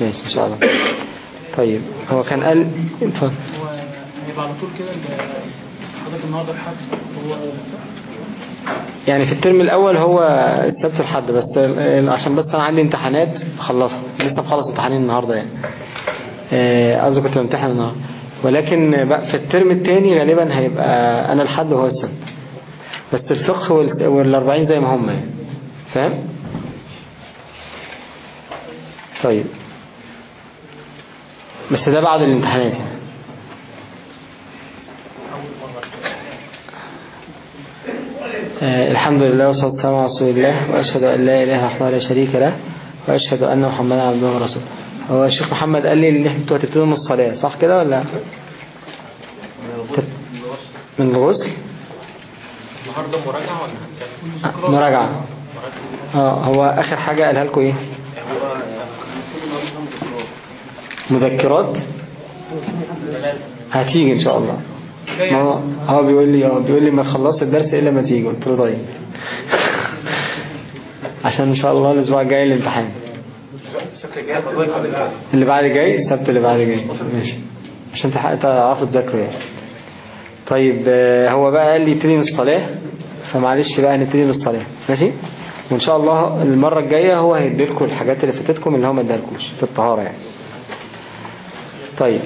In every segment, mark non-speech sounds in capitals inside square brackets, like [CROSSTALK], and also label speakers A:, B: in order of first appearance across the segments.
A: ماشي إن شاء الله. طيب هو كان قال اتفضل.
B: هو هيبقى على طول كده حضرتك النهارده الحد هو
A: يعني في الترم الأول هو السبت الحد بس عشان بس أنا عندي امتحانات خلصها لسه مخلص امتحانين النهارده يعني. آه، قصدي كنت بامتحن النهارده. ولكن بقى في الترم الثاني غالبا هيبقى أنا الحد وهو السبت. بس الفقه وال- والأربعين زي ما هم يعني. فاهم؟ طيب. بس ده بعد الامتحانات. يعني آه، الحمد لله والصلاة والسلام على رسول الله وأشهد أن لا إله إلا الله لا شريك له وأشهد أن محمدا عبده ورسوله. هو الشيخ محمد قال لي إن أنتوا هتبتدوا من الصلاة صح كده ولا؟ من الغسل؟
C: النهارده مراجعة ولا؟
A: مراجعة. آه هو آخر حاجة قالها لكم إيه؟ مذكرات؟ هتيجي إن شاء الله. ما هو؟ هو بيقول لي آه بيقول لي ما تخلص الدرس إلا ما تيجي. قلت له طيب. [LAUGHS] عشان إن شاء الله الأسبوع الجاي الامتحان. اللي بعد جاي السبت اللي بعد جاي ماشي. عشان تعرفوا تذاكروا يعني. طيب آه، هو بقى قال لي ابتدي من الصلاة. فمعلش بقى نبتدي من الصلاة. ماشي؟ وإن شاء الله المرة الجاية هو هيديلكم الحاجات اللي فاتتكم اللي هو ما ادالكوش في الطهارة يعني. طيب.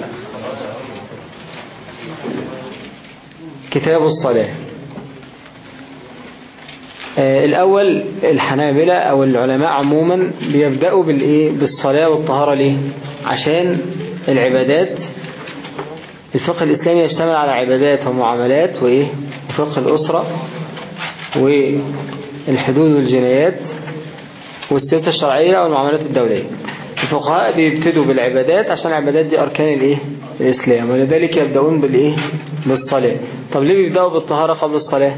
A: كتاب الصلاة. آه، الأول الحنابلة أو العلماء عموما بيبدأوا بالإيه؟ بالصلاة والطهارة ليه؟ عشان العبادات. الفقه الإسلامي يشتمل على عبادات ومعاملات وإيه؟ وفقه الأسرة والحدود والجنايات والسياسة الشرعية والمعاملات الدولية. الفقهاء بيبتدوا بالعبادات عشان العبادات دي أركان الإيه؟ الإسلام ولذلك يبدأون بالإيه؟ بالصلاة. طب ليه بيبدأوا بالطهارة قبل الصلاة؟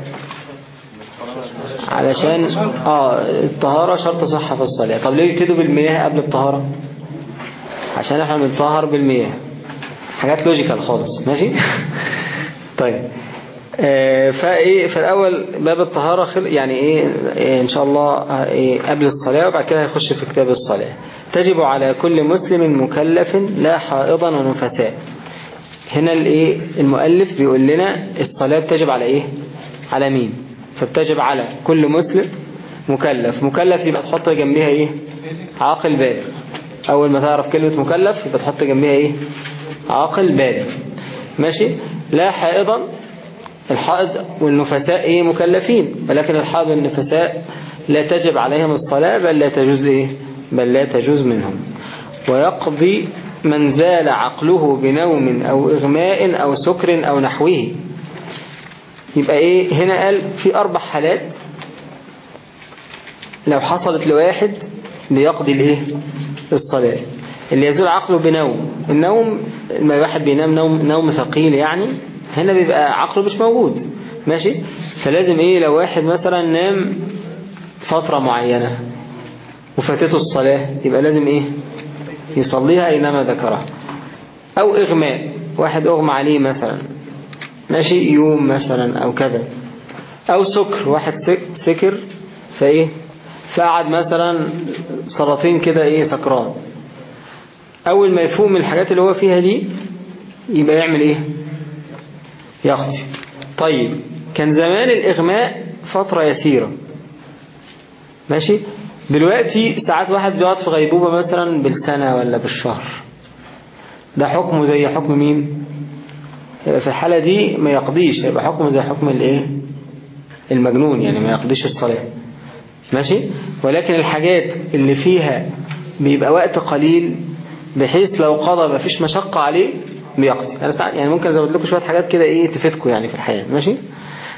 A: علشان آه الطهارة شرط صحة في الصلاة. طب ليه بيبتدوا بالمياه قبل الطهارة؟ عشان إحنا بنطهر بالمياه. حاجات لوجيكال خالص. ماشي؟ [LAUGHS] طيب. آه، فإيه فالأول باب الطهارة خل يعني إيه إيه إن شاء الله آه، إيه قبل الصلاة وبعد كده هيخش في كتاب الصلاة. تجب على كل مسلم مكلف لا حائضا ونفساء هنا الإيه المؤلف بيقول لنا الصلاة بتجب على إيه؟ على مين؟ فبتجب على كل مسلم مكلف. مكلف يبقى تحط جنبها إيه؟ عاقل بالغ أول ما تعرف كلمة مكلف يبقى تحط جنبها إيه؟ عاقل بالغ ماشي؟ لا حائضا الحائض والنفساء إيه مكلفين ولكن الحائض والنفساء لا تجب عليهم الصلاة بل لا تجوز إيه؟ بل لا تجوز منهم. ويقضي من زال عقله بنوم أو إغماء أو سكر أو نحوه. يبقى إيه؟ هنا قال في أربع حالات. لو حصلت لواحد بيقضي الإيه؟ الصلاة. اللي يزول عقله بنوم. النوم لما واحد بينام نوم نوم ثقيل يعني هنا بيبقى عقله مش موجود. ماشي؟ فلازم إيه؟ لو واحد مثلا نام فترة معينة وفاتته الصلاة يبقى لازم إيه؟ يصليها أينما ذكرها. أو إغماء واحد أغمى عليه مثلا. ماشي؟ يوم مثلا أو كذا. أو سكر واحد سك- سكر فإيه؟ فقعد مثلا سلاطين كده إيه؟ سكران. أول ما يفوق من الحاجات اللي هو فيها دي يبقى يعمل إيه؟ يخطي طيب كان زمان الإغماء فترة يسيرة. ماشي؟ دلوقتي ساعات واحد بيقعد في غيبوبة مثلا بالسنة ولا بالشهر. ده حكمه زي حكم مين؟ في الحالة دي ما يقضيش يبقى حكمه زي حكم الإيه؟ المجنون يعني ما يقضيش الصلاة. ماشي؟ ولكن الحاجات اللي فيها بيبقى وقت قليل بحيث لو قضى مفيش مشقة عليه بيقضي أنا ساعات يعني ممكن أزود لكم شوية حاجات كده إيه تفيدكم يعني في الحياة. ماشي؟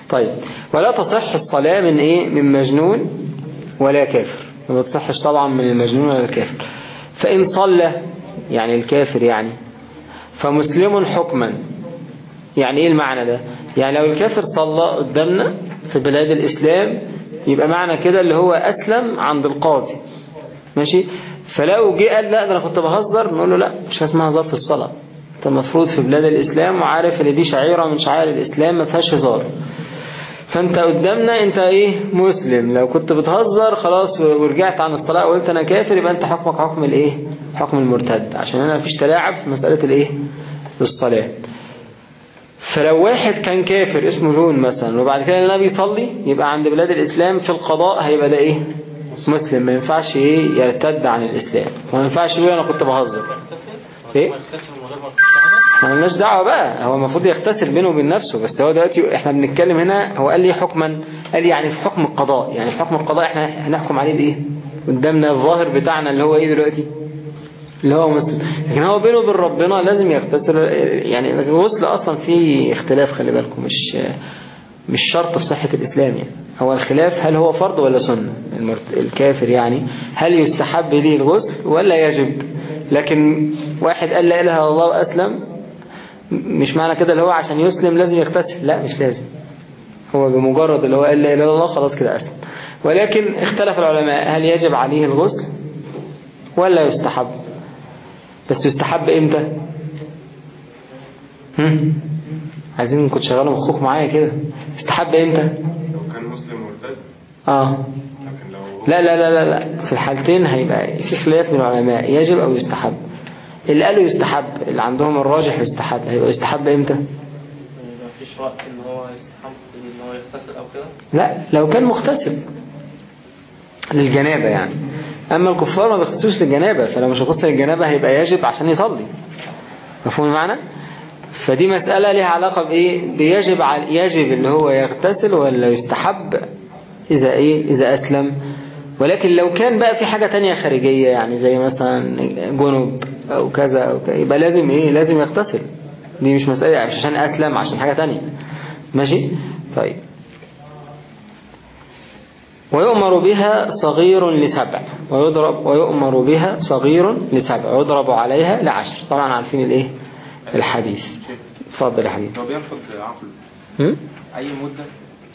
A: طيب. ولا تصح الصلاة من إيه؟ من مجنون ولا كافر. ما تصحش طبعا من المجنون ولا الكافر. فإن صلى يعني الكافر يعني. فمسلم حكما. يعني إيه المعنى ده؟ يعني لو الكافر صلى قدامنا في بلاد الإسلام يبقى معنى كده اللي هو أسلم عند القاضي. ماشي؟ فلو جه قال لا ده أنا كنت بهزر نقول له لا مش اسمها هزار في الصلاة. انت المفروض في بلاد الإسلام وعارف إن دي شعيرة من شعائر الإسلام ما فيهاش هزار. فأنت قدامنا أنت إيه؟ مسلم. لو كنت بتهزر خلاص ورجعت عن الصلاة وقلت أنا كافر يبقى أنت حكمك حكم الإيه؟ حكم المرتد. عشان هنا مفيش تلاعب في مسألة الإيه؟ الصلاة. فلو واحد كان كافر اسمه جون مثلا وبعد كده النبي يصلي يبقى عند بلاد الإسلام في القضاء هيبقى ده إيه؟ مسلم. ما ينفعش إيه؟ يرتد عن الإسلام. وما ينفعش يقول أنا كنت بهزر. إيه؟
C: ما يغتسل من غير ما تشتغل
A: ما لناش دعوة بقى. هو المفروض يغتسل بينه وبين نفسه. بس هو دلوقتي إحنا بنتكلم هنا هو قال لي حكما قال لي يعني في حكم القضاء. يعني في حكم القضاء إحنا هنحكم عليه بإيه؟ قدامنا الظاهر بتاعنا اللي هو إيه دلوقتي؟ اللي هو مسلم. لكن هو بينه وبين ربنا لازم يغتسل يعني الغسل أصلا فيه اختلاف خلي بالكم مش مش شرط في صحة الإسلام يعني. هو الخلاف هل هو فرض ولا سنة؟ الكافر يعني. هل يستحب ليه الغسل ولا يجب؟ لكن واحد قال لا إله إلا الله وأسلم مش معنى كده اللي هو عشان يسلم لازم يغتسل. لا مش لازم. هو بمجرد اللي هو قال لا إله إلا الله خلاص كده أسلم. ولكن اختلف العلماء هل يجب عليه الغسل ولا يستحب؟ بس يستحب إمتى؟ هم؟ عايزين كنت شغالوا مخوك معايا كده. يستحب إمتى؟
D: لو كان مسلم مرتد.
A: آه.
D: لكن لو
A: لا لا لا لا لا. في الحالتين هيبقى في خلاف من العلماء يجب أو يستحب. اللي قالوا يستحب اللي عندهم الراجح يستحب. هيبقى يستحب إمتى؟
C: ما فيش وقت إن هو يستحمل إن هو يغتسل أو كده؟
A: لا لو كان مغتسل. للجنابة يعني. أما الكفار ما بيغتسلوش للجنابة فلو مش هيغتسل للجنابة هيبقى يجب عشان يصلي. مفهوم المعنى؟ فدي مسألة لها علاقة بإيه؟ بيجب على يجب اللي هو يغتسل ولا يستحب إذا إيه؟ إذا أسلم. ولكن لو كان بقى في حاجة تانية خارجية يعني زي مثلا جنب أو كذا أو كذا. يبقى لازم إيه؟ لازم يغتسل. دي مش مسألة عشان أسلم عشان حاجة تانية. ماشي؟ طيب. ويؤمر بها صغير لسبع. ويضرب ويؤمر بها صغير لسبع. ويضرب عليها لعشر. طبعا عارفين الإيه؟ الحديث. اتفضل يا حبيبي.
E: هو بيفقد عقله
A: هم؟
E: أي مدة؟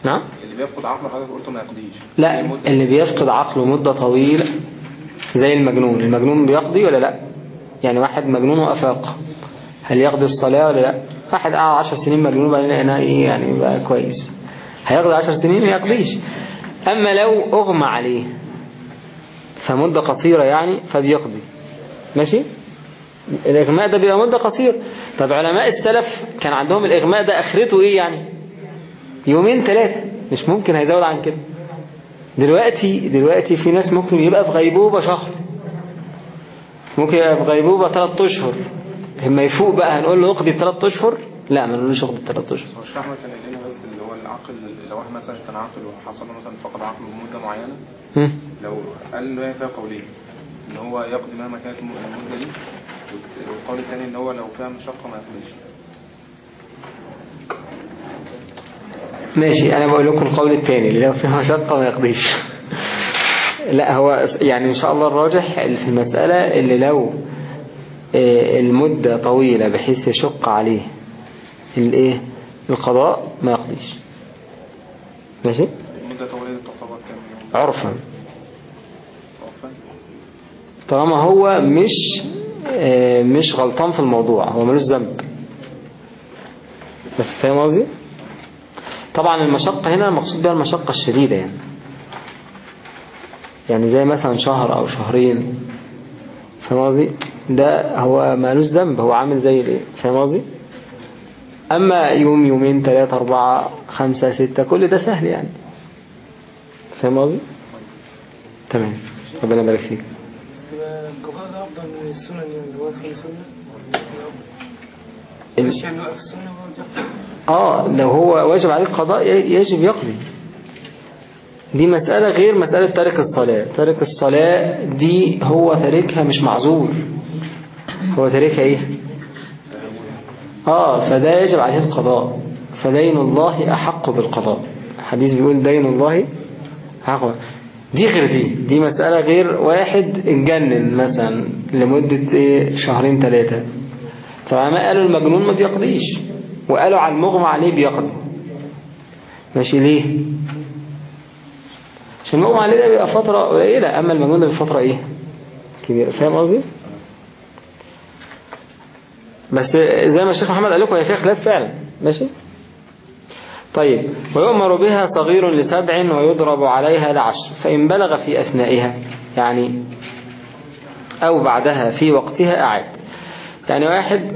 A: نعم.
E: اللي بيفقد عقله حضرتك قلته ما يقضيش.
A: لا اللي بيفقد عقله مدة طويلة زي المجنون. المجنون بيقضي ولا لا؟ يعني واحد مجنون وأفاق. هل يقضي الصلاة ولا لا؟ واحد قعد عشر سنين مجنون بعدين لقيناه إيه يعني بقى كويس. هيقضي عشر سنين؟ ما يقضيش. أما لو أغمى عليه فمدة قصيرة يعني فبيقضي. ماشي؟ الإغماء ده بيبقى مدة قصيرة. طب علماء السلف كان عندهم الإغماء ده آخرته إيه يعني؟ يومين ثلاثة مش ممكن هيزود عن كده. دلوقتي دلوقتي في ناس ممكن يبقى في غيبوبة شهر. ممكن يبقى في غيبوبة ثلاث أشهر. لما يفوق بقى هنقول له اقضي ثلاث أشهر؟ لا ما نقولوش اقضي ثلاث أشهر.
E: هو قال لنا بس اللي هو العقل لو واحد مثلا كان عاقل وحصل مثلا فقد عقله لمدة معينة
A: هم؟
E: لو قال له هي فيها قولين إن هو يقضي مهما كانت الم- المدة دي والقول الثاني إن هو لو فيها مشقة ما يقضيش.
A: ماشي أنا بقول لكم القول الثاني اللي لو فيها مشقة ما يقضيش. لا هو يعني إن شاء الله الراجح في المسألة اللي لو آه، المدة طويلة بحيث يشق عليه الايه القضاء ما يقضيش. ماشي؟
E: المدة طويلة دي تعتبر
A: عرفا.
E: عرفاً؟
A: طالما هو مش آه، مش غلطان في الموضوع هو ملوش ذنب. بس فاهم قصدي؟ طبعا المشقة هنا المقصود بها المشقة الشديدة يعني. يعني زي مثلا شهر أو شهرين. فاهم قصدي؟ ده هو مالوش ذنب هو عامل زي الإيه؟ فاهم قصدي؟ أما يوم يومين ثلاثة أربعة خمسة ستة كل ده سهل يعني. فاهم قصدي؟ تمام. ربنا يبارك فيك.
B: يعني
A: ال-
B: يعني.
A: آه لو هو واجب عليه القضاء يجب يقضي. دي مسألة غير مسألة تارك الصلاة. تارك الصلاة دي هو تاركها مش معذور. هو تاركها إيه؟ آه فده يجب عليه القضاء. فدين الله أحق بالقضاء. الحديث بيقول دين الله أحق دي غير دي. دي مسألة غير واحد اتجنن مثلا لمدة إيه؟ شهرين ثلاثة فما قالوا المجنون ما بيقضيش. وقالوا على المغمى عليه بيقضي. ماشي ليه؟ عشان المغمى عليه ده بيبقى فترة قليلة. أما المجنون ده بفترة إيه؟ كبيرة. فاهم قصدي؟ بس زي ما الشيخ محمد قال لكم هي فيها خلاف فعلا. ماشي؟ طيب. ويؤمر بها صغير لسبع ويضرب عليها لعشر. فإن بلغ في أثنائها يعني أو بعدها في وقتها أعاد يعني واحد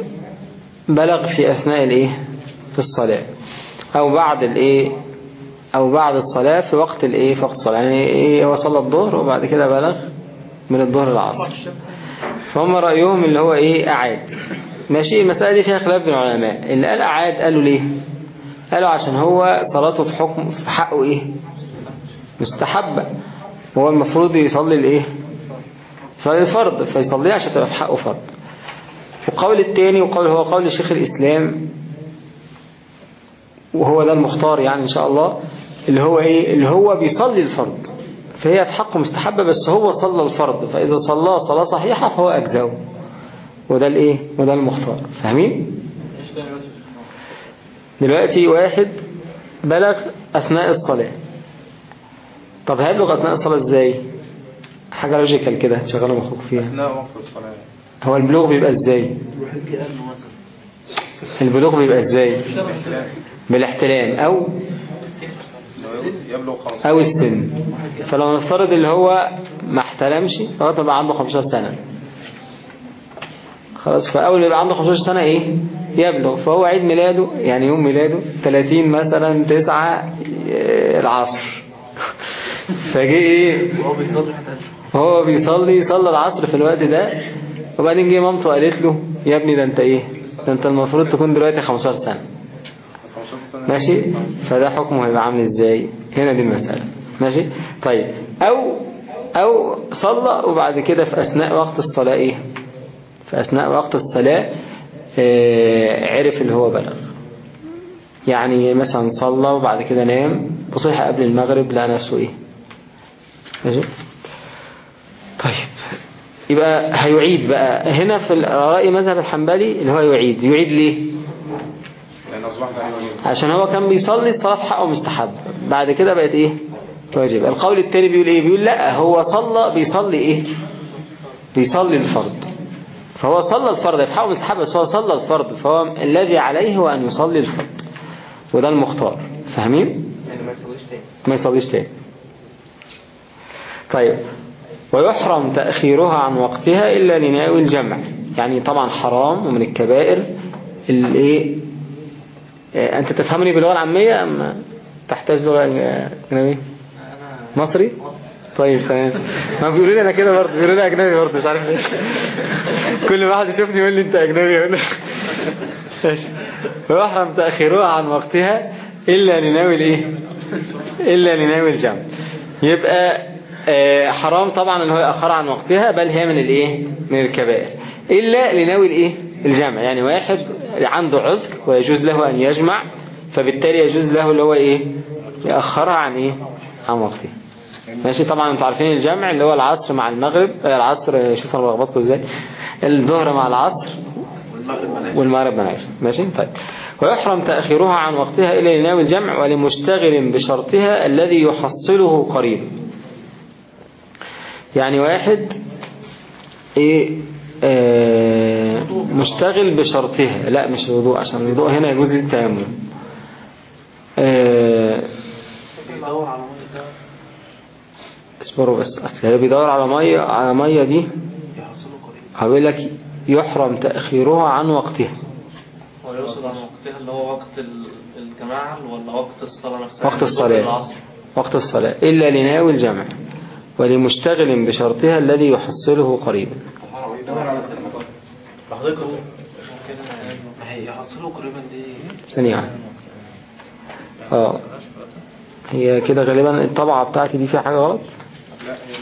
A: بلغ في أثناء الإيه؟ في الصلاة. أو بعد الإيه؟ أو بعد الصلاة في وقت الإيه في وقت الصلاة. يعني إيه هو صلى الظهر وبعد كده بلغ من الظهر العصر فهم رأيهم اللي هو إيه أعاد. ماشي المسألة دي فيها خلاف بين العلماء. اللي قال أعاد قالوا ليه؟ قالوا عشان هو صلاته في حكم في حقه إيه؟ مستحبة. هو المفروض يصلي الإيه؟ يصلي الفرض. فيصليه عشان تبقى في حقه فرض. وقول التاني وقول هو قول شيخ الإسلام وهو ده المختار يعني إن شاء الله اللي هو إيه؟ اللي هو بيصلي الفرض. فهي في حقه مستحبة بس هو صلى الفرض. فإذا صلى صلاة صحيحة فهو أجزأه. وده الإيه؟ وده المختار. فاهمين؟ دلوقتي واحد بلغ أثناء الصلاة. طب هيبلغ أثناء الصلاة إزاي؟ حاجة logical كده تشغلوا مخك فيها.
E: أثناء وقت الصلاة.
A: هو البلوغ بيبقى إزاي؟ البلوغ بيبقى إزاي؟ بالاحتلام أو أو السن. فلو نفترض اللي هو ما احتلمش ما يبقى عنده 15 سنة. خلاص فأول يبقى عنده 15 سنة إيه؟ يبلغ. فهو عيد ميلاده يعني يوم ميلاده 30 مثلا 9 العصر. [LAUGHS] فجي إيه؟
B: وهو بيصلي.
A: هو بيصلي صلى العصر في الوقت ده. وبعدين جه مامته قالت له يا ابني ده أنت إيه؟ ده أنت المفروض تكون دلوقتي 15 سنة
E: 15 سنة.
A: ماشي؟ فده حكمه هيبقى عامل إزاي؟ هنا دي المسألة. ماشي؟ طيب. أو أو صلى وبعد كده في أثناء وقت الصلاة إيه؟ في أثناء وقت الصلاة آه، عرف اللي هو بلغ. يعني مثلا صلى وبعد كده نام وصحى قبل المغرب لقى نفسه إيه؟ ماشي؟ طيب. يبقى هيعيد بقى. هنا في رأي مذهب الحنبلي اللي هو يعيد. يعيد ليه
E: لأن أصبحت عليه واجب
A: عشان هو كان بيصلي الصلاة في حقه مستحب بعد كده بقت إيه؟ واجب. القول التاني بيقول إيه؟ بيقول لا هو صلى بيصلي إيه؟ بيصلي الفرض. فهو صلى الفرض في حقه مستحب بس هو صلى الفرض. فهو الذي عليه هو أن يصلي الفرض. وده المختار. فاهمين؟
C: يعني ما يسويش تاني.
A: ما يصليش تاني. طيب. ويحرم تأخيرها عن وقتها إلا لناوي الجمع. يعني طبعا حرام ومن الكبائر الايه أنت تفهمني باللغة العامية أم تحتاج لغة أجنبية مصري؟ طيب تمام. ما بيقولوا لي أنا كده برضه بيقولوا لي أجنبي برضه مش عارف ليه. [LAUGHS] كل واحد يشوفني يقول لي أنت أجنبي يقول لي ماشي. ويحرم تأخيرها عن وقتها إلا لناوي الإيه؟ إلا لناوي الجمع. يبقى آه، حرام طبعا إن هو يأخر عن وقتها بل هي من الإيه؟ من الكبائر. إلا لناوي الإيه؟ الجمع يعني واحد عنده عذر ويجوز له أن يجمع فبالتالي يجوز له اللي هو إيه؟ يأخرها عن إيه؟ عن وقتها ماشي؟ طبعا أنتوا عارفين الجمع اللي هو العصر مع المغرب. آه، العصر شوف أنا بلخبطكم إزاي. الظهر مع العصر والمغرب منعش ماشي؟ طيب. ويحرم تأخيرها عن وقتها إلى لناوي الجمع ولمشتغل بشرطها الذي يحصله قريب. يعني واحد إيه؟ مشتغل بشرطها. لا مش الوضوء عشان الوضوء هنا يجوز التيمم آه اصبروا بس. أصل هي بيدور على مية على مية دي. هقول لك يحرم تأخيرها عن وقتها.
C: هو يقصد عن وقتها اللي هو وقت ال- الجماعة ولا وقت الصلاة نفسها؟
A: وقت الصلاة. وقت الصلاة. إلا لناوي الجمع. ولمشتغل بشرطها الذي يحصله قريبا.
B: بحضرتك ما هي يحصله قريبا دي.
A: ثانية. آه. هي كده غالبا الطبعة بتاعتي دي فيها حاجة غلط؟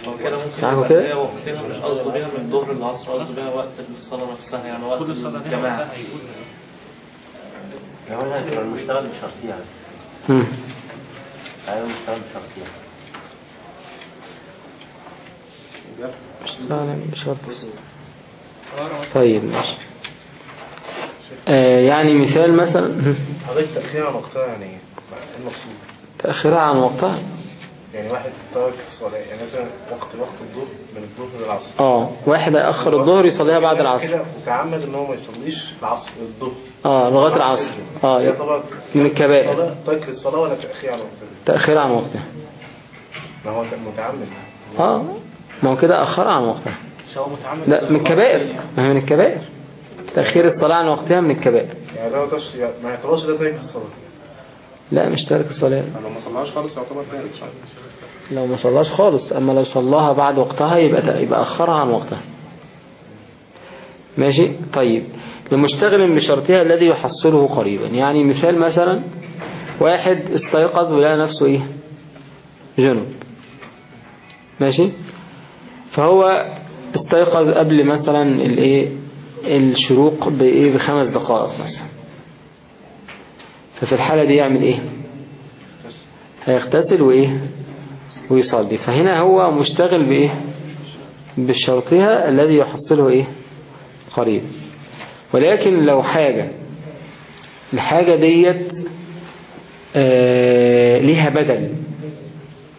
C: هو كده ممكن
A: كده.
C: مش قصده بيها من الظهر للعصر قصده بيها وقت الصلاة نفسها يعني وقت
B: كل الصلاة دي
C: الجماعة.
F: لو أنا المشتغل بشرطيها
A: مم.
F: أيوه المشتغل بشرطيها
A: اشتغل بشرط طيب ماشي. آه يعني مثال مثلا
G: حضرتك تأخير عن وقتها يعني المقصود؟
A: تأخيرها عن وقتها؟
G: يعني واحد ترك الصلاة يعني مثلا وقت وقت الظهر من الظهر للعصر
A: آه واحد هيأخر الظهر يصليها بعد العصر.
G: كده وتعمد إن هو ما يصليش العصر الظهر.
A: آه لغاية العصر. آه
G: يعتبر
A: من الكبائر.
G: ترك الصلاة ولا تأخير عن وقتها؟
A: تأخير عن وقتها.
G: ما هو متعمد.
A: آه ما هو كده أخر عن وقتها.
B: متعمد
A: لا من الكبائر ما هي من الكبائر. تأخير الصلاة عن وقتها من الكبائر.
G: يعني ده مش ما يعتبرش ده تارك الصلاة.
A: لا مش تارك الصلاة.
E: لو ما صلاش خالص يعتبر تارك
A: لو ما صلاش خالص أما لو صلاها بعد وقتها يبقى يبقى أخرها عن وقتها. ماشي؟ طيب. لمشتغل بشرطها الذي يحصله قريبا. يعني مثال مثلا واحد استيقظ ولقى نفسه إيه؟ جنب. ماشي؟ فهو استيقظ قبل مثلا الإيه؟ الشروق بإيه؟ بخمس دقائق مثلا. ففي الحالة دي يعمل إيه؟ هيغتسل وإيه؟ ويصلي. فهنا هو مشتغل بإيه؟ بشرطها الذي يحصله إيه؟ قريب. ولكن لو حاجة الحاجة ديت آه ليها بدل.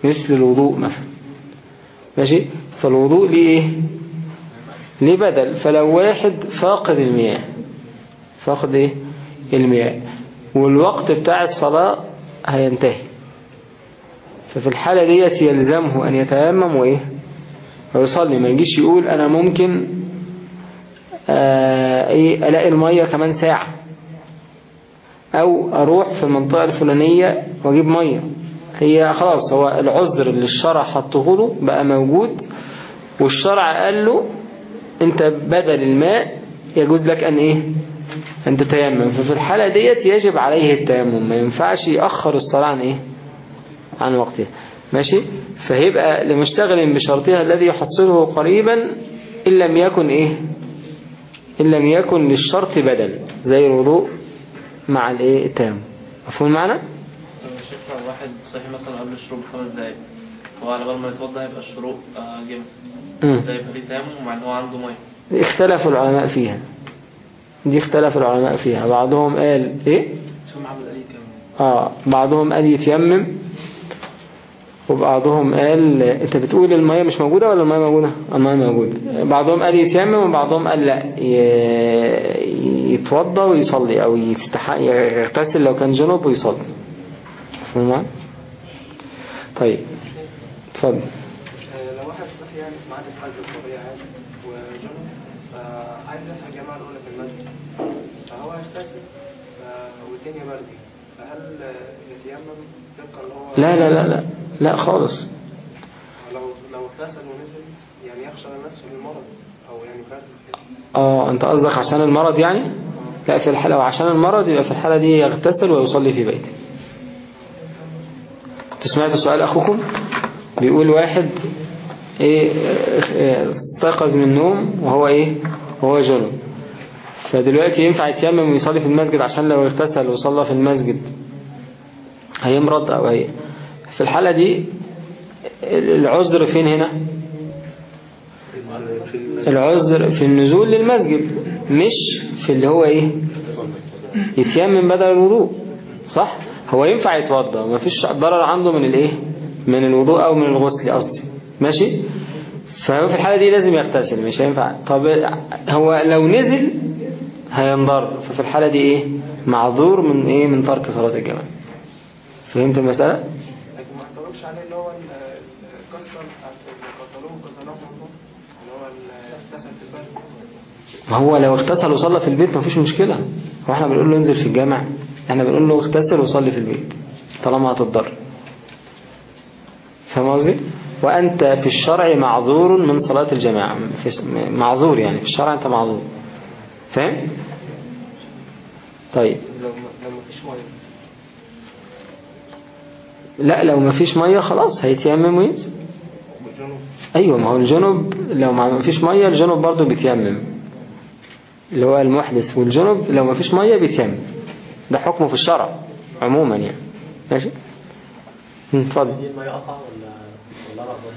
A: مثل الوضوء مثلا. ماشي؟ فالوضوء ليه إيه؟ ليه بدل فلو واحد فاقد المياه. فاقد إيه؟ المياه. والوقت بتاع الصلاة هينتهي. ففي الحالة ديت يلزمه أن يتيمم وإيه؟ ويصلي. ما يجيش يقول أنا ممكن آه إيه؟ ألاقي المية كمان ساعة. أو أروح في المنطقة الفلانية وأجيب مية. هي خلاص هو العذر اللي الشرع حطه له بقى موجود والشرع قال له أنت بدل الماء يجوز لك أن إيه؟ أن تتيمم. ففي الحالة ديت يجب عليه التيمم. ما ينفعش يأخر الصلاة عن إيه؟ عن وقتها ماشي؟ فهيبقى لمشتغل بشرطها الذي يحصله قريبا إن لم يكن إيه؟ إن لم يكن للشرط بدل. زي الوضوء مع الإيه؟ التيمم. مفهوم المعنى؟
C: طب واحد صحي مثلا قبل الشروق بخمس دقايق. هو على بال ما يتوضى هيبقى الشروق آه، جه
A: مم.
C: ده يبقى ليه تيمم مع إن هو عنده مية.
A: اختلف العلماء فيها. دي اختلف العلماء فيها. بعضهم قال
B: إيه؟
A: آه بعضهم قال يتيمم وبعضهم قال أنت بتقول المية مش موجودة ولا المية موجودة؟ المية موجودة. بعضهم قال يتيمم وبعضهم قال لا يتوضى ويصلي أو يفتح يغتسل لو كان جنب ويصلي. معايا؟ طيب. اتفضل
H: لو واحد صحي يعني في ميعاد الفجر الطبيعي عادي وجنب فعايز يلحق الجماعة الأولى في المسجد فهو هيغتسل ف- والدنيا باردة فهل يتيمم طبقا اللي هو
A: لا لا لا لا لا خالص.
H: لو لو اغتسل ونزل يعني يخشى نفسه المرض أو يعني كده؟
A: آه أنت قصدك عشان المرض يعني؟ لا في الحالة لو عشان المرض يبقى في الحالة دي يغتسل ويصلي في بيته. كنت سمعت سؤال أخوكم؟ بيقول واحد إيه استيقظ من النوم وهو إيه؟ وهو جنب. فدلوقتي ينفع يتيمم ويصلي في المسجد عشان لو اغتسل وصلى في المسجد. هيمرض أو هي. في الحالة دي العذر فين هنا؟ العذر في النزول للمسجد مش في اللي هو إيه؟ يتيمم بدل الوضوء صح؟ هو ينفع يتوضأ مفيش ضرر عنده من الإيه؟ من الوضوء أو من الغسل قصدي. ماشي؟ فهو في الحالة دي لازم يغتسل مش هينفع. طب هو لو نزل هينضر. ففي الحالة دي إيه؟ معذور من إيه؟ من ترك صلاة الجماعة. فهمت المسألة؟
H: لكن ما اعترضش عليه اللي هو اللي قتلوه قتلوه الله اللي هو اغتسل في البلد
A: ما هو لو اغتسل وصلى في البيت مفيش مشكلة. هو إحنا بنقول له انزل في الجامع. إحنا بنقول له اغتسل وصلي في البيت طالما هتضر. فاهم قصدي؟ وأنت في الشرع معذور من صلاة الجماعة. معذور يعني في الشرع أنت معذور. فاهم؟ طيب. لا لو مفيش مية خلاص هيتيمم وينزل أيوه ما هو الجنب لو ما فيش مية الجنب برضه بيتيمم. اللي هو المحدث والجنب لو ما فيش مية بيتيمم. ده حكمه في الشرع عموما يعني. ماشي؟ اتفضل.
F: دي المية قطع ولا ولا أنا أقدر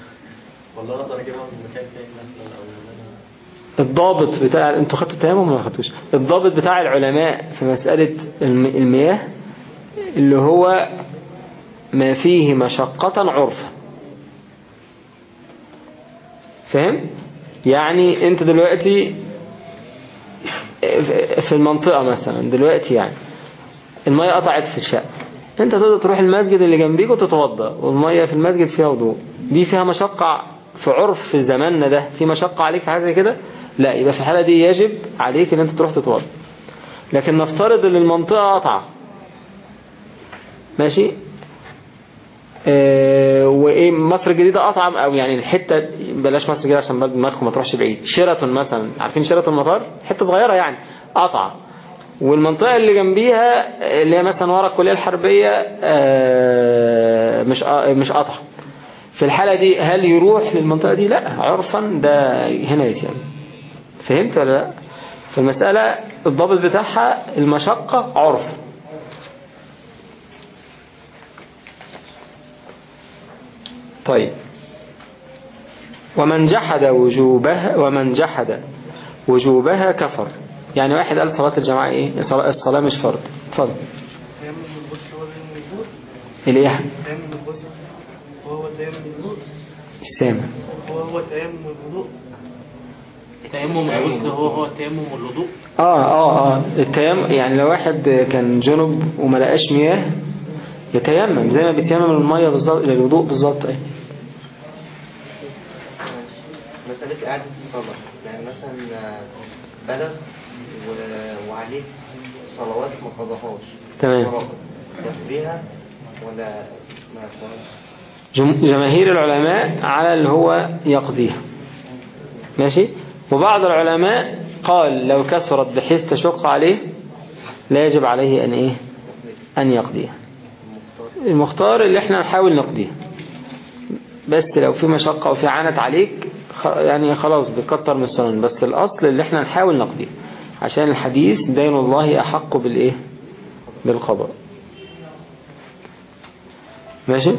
F: ولا أنا أقدر أجيبها من مكان تاني مثلا أنا
A: الضابط بتاع أنتوا خدتوا التيمم ولا ما خدتوش؟ الضابط بتاع العلماء في مسألة الم- المياه اللي هو ما فيه مشقة عرفا فاهم؟ يعني أنت دلوقتي في المنطقة مثلا دلوقتي يعني المية قطعت في الشقة. انت تقدر تروح المسجد اللي جنبيك وتتوضى والمية في المسجد فيها وضوء. دي فيها مشقة في عرف في زماننا ده في مشقة عليك في حاجة كده؟ لا يبقى في الحالة دي يجب عليك إن أنت تروح تتوضأ. لكن نفترض إن المنطقة قطعة. ماشي؟ آه وإيه مصر الجديدة قطعة أو يعني الحتة بلاش مصر الجديدة عشان دماغكم ما تروحش بعيد. شيراتون مثلا عارفين شيراتون المطار؟ حتة صغيرة يعني. قطعة. والمنطقة اللي جنبيها اللي هي مثلا ورا الكلية الحربية آه مش مش قطعة في الحالة دي هل يروح للمنطقة دي؟ لا عرفا ده هنا يتيم. فهمت ولا لا؟ فالمسألة الضابط بتاعها المشقة عرف. طيب. ومن جحد وجوبها ومن جحد وجوبها كفر. يعني واحد قال صلاة الجماعة إيه؟ صلاة- الصلاة مش فرض. اتفضل.
H: الغسل وهو تيمم الوضوء
A: السامع
H: هو هو تيمم الوضوء
B: تيمم الغسل هو هو تيمم الوضوء
A: آه آه آه. التيمم يعني لو واحد كان جنب وما لقاش مياه يتيمم. زي ما بيتيمم المية بالظبط للوضوء بالظبط. إيه
I: مسألة إعادة الصلاة. يعني مثلا آه، بلغ و- وعليه صلوات ما قضاهاش.
A: تمام.
I: يقضيها ولا ما
A: جماهير العلماء على اللي هو يقضيها. ماشي؟ وبعض العلماء قال لو كثرت بحيث تشق عليه لا يجب عليه أن إيه؟ أن يقضيها. المختار اللي إحنا نحاول نقضيها بس لو في مشقة وفي عانت عليك يعني خلاص بتكتر من السنن. بس الأصل اللي إحنا نحاول نقضيها عشان الحديث دين الله أحق بالإيه؟ بالقضاء. ماشي؟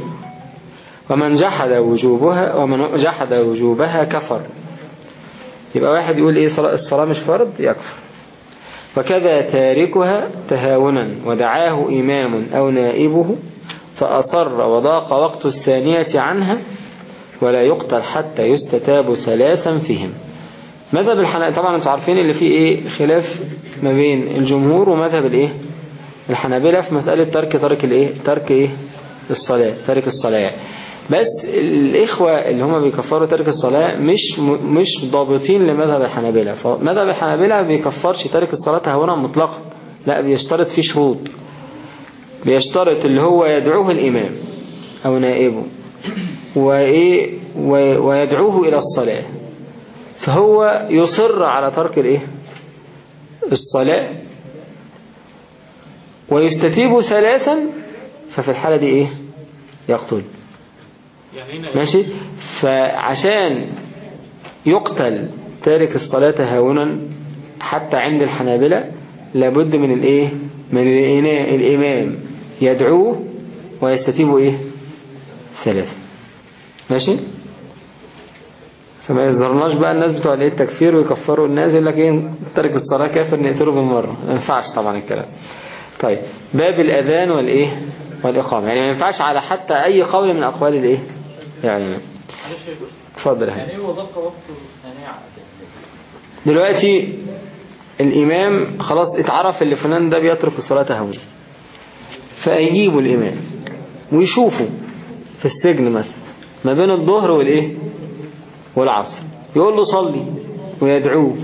A: ومن جحد وجوبها ومن جحد وجوبها كفر. يبقى واحد يقول صلاة الصلاة مش فرض يكفر. وكذا تاركها تهاونا ودعاه إمام أو نائبه فأصر وضاق وقت الثانية عنها ولا يقتل حتى يستتاب ثلاثا فيهم. مذهب الحنابلة طبعا أنتوا عارفين اللي فيه إيه؟ خلاف ما بين الجمهور ومذهب الإيه؟ الحنابلة في مسألة ترك ترك الإيه؟ ترك إيه؟ الصلاة ترك الصلاة. بس الإخوة اللي هم بيكفروا ترك الصلاة مش مش ضابطين لمذهب الحنابلة. فمذهب الحنابلة بيكفرش ترك الصلاة تهونا مطلقا. لا بيشترط فيه شروط. بيشترط اللي هو يدعوه الإمام أو نائبه. وإيه؟ ويدعوه إلى الصلاة. فهو يصر على ترك الإيه؟ الصلاة. ويستتيب ثلاثا ففي الحالة دي إيه؟ يقتل.
B: يعني هنا
A: ماشي؟ فعشان يقتل تارك الصلاة تهاونا حتى عند الحنابلة لابد من الايه؟ من الإمام يدعوه ويستتيب إيه؟ ثلاثة. ماشي؟ فما يظهرناش بقى الناس بتوع الايه التكفير ويكفروا الناس يقول لك إيه ترك الصلاة كافر نقتله بالمرة. ما ينفعش طبعا الكلام. طيب باب الأذان والإيه؟ والإقامة. يعني ما ينفعش على حتى أي قول من أقوال الإيه؟ يعني. اتفضل
B: يعني. إيه وقت
A: دلوقتي الإمام خلاص اتعرف اللي فلان ده بيترك الصلاة تهونا فيجيبوا الإمام ويشوفوا في السجن مثلا ما بين الظهر والإيه؟ والعصر. يقول له صلي ويدعوه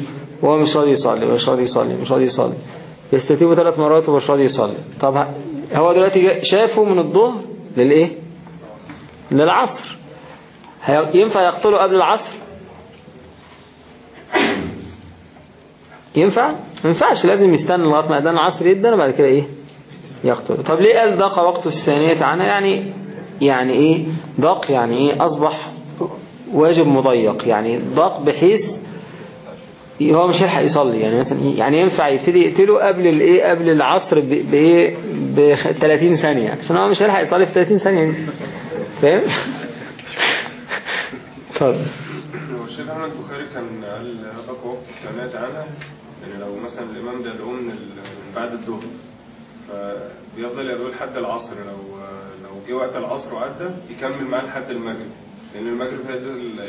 A: وهو مش راضي يصلي مش راضي يصلي مش راضي يصلي. يستتيبه ثلاث مرات ومش راضي يصلي. طب هو دلوقتي شافه من الظهر للإيه؟ للعصر. ينفع يقتله قبل العصر؟ ينفع؟ ما ينفعش. لازم يستنى لغاية ما أذان العصر يدن وبعد كده إيه؟ يقتل طب ليه قال ضاق وقت الثانية؟ عنها يعني يعني إيه؟ ضاق يعني إيه؟ أصبح واجب مضيق يعني ضاق بحيث هو مش هيلحق يصلي يعني مثلا إيه؟ يعني ينفع يبتدي يقتله قبل الايه قبل العصر بايه ب 30 ثانية عشان هو مش هيلحق يصلي في 30 ثانية فاهم؟ [LAUGHS] اتفضل
D: هو الشيخ أحمد البخاري كان قال بقى وقت الثانية عنها يعني لو مثلا الإمام ده يدعوه من بعد الظهر فبيفضل يدعوه لحد العصر لو لو جه وقت العصر وعدى يكمل معاه لحد المغرب لأن المغرب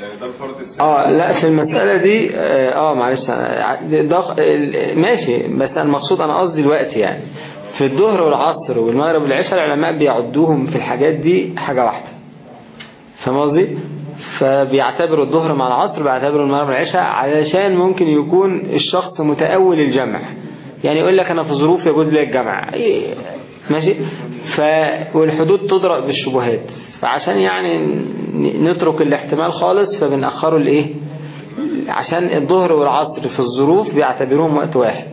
D: يعني ده الفرض
A: آه لا في المسألة دي آه آه، معلش أنا- ده ماشي بس المقصود أنا قصدي دلوقتي يعني في الظهر والعصر والمغرب والعشاء العلماء بيعدوهم في الحاجات دي حاجة واحدة. فاهم قصدي؟ فبيعتبروا الظهر مع العصر بيعتبروا المغرب والعشاء علشان ممكن يكون الشخص متأول الجمع. يعني يقول لك أنا في ظروف يجوز لي الجمع. إيه، ماشي؟ ف والحدود تضرب بالشبهات. فعشان يعني نترك الاحتمال خالص فبنأخره لإيه؟ عشان الظهر والعصر في الظروف بيعتبروهم وقت واحد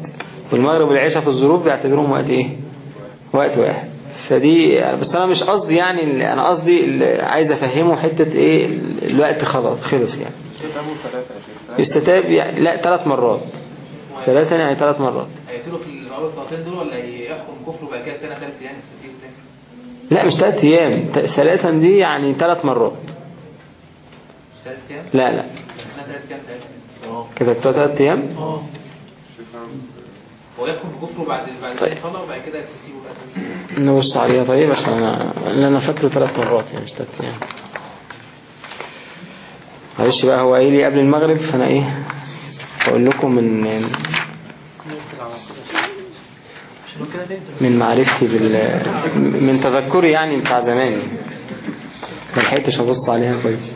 A: والمغرب والعشاء في الظروف بيعتبروهم وقت إيه؟ وقت واحد. فدي بس أنا مش قصدي يعني أنا قصدي عايز أفهمه حتة ال- الوقت خلاص خلص يعني. يستتاب يعني لا ثلاث مرات. ثلاثة يعني ثلاث مرات.
J: هيقتلوا في الأول الصلاتين دول ولا يحكم كفر وبعد كده سنة يعني؟
A: لا مش ثلاث أيام ت- ثلاثا دي يعني ثلاث مرات.
J: ثلاث أيام؟
A: لا لا.
J: ثلاث أيام
A: كتبتها ثلاث أيام؟
J: آه. هو يحكم بكفر وبعد بعد
A: طيب.
J: الصلاة وبعد كده بقى.
A: نبص عليها. طيب عشان أنا لأن أنا فاكره ثلاث مرات يعني مش ثلاث أيام معلش بقى هو قايل لي قبل المغرب فأنا إيه هقول لكم من من معرفتي بال من تذكري يعني بتاع زمان. ما لحقتش أبص عليها كويس.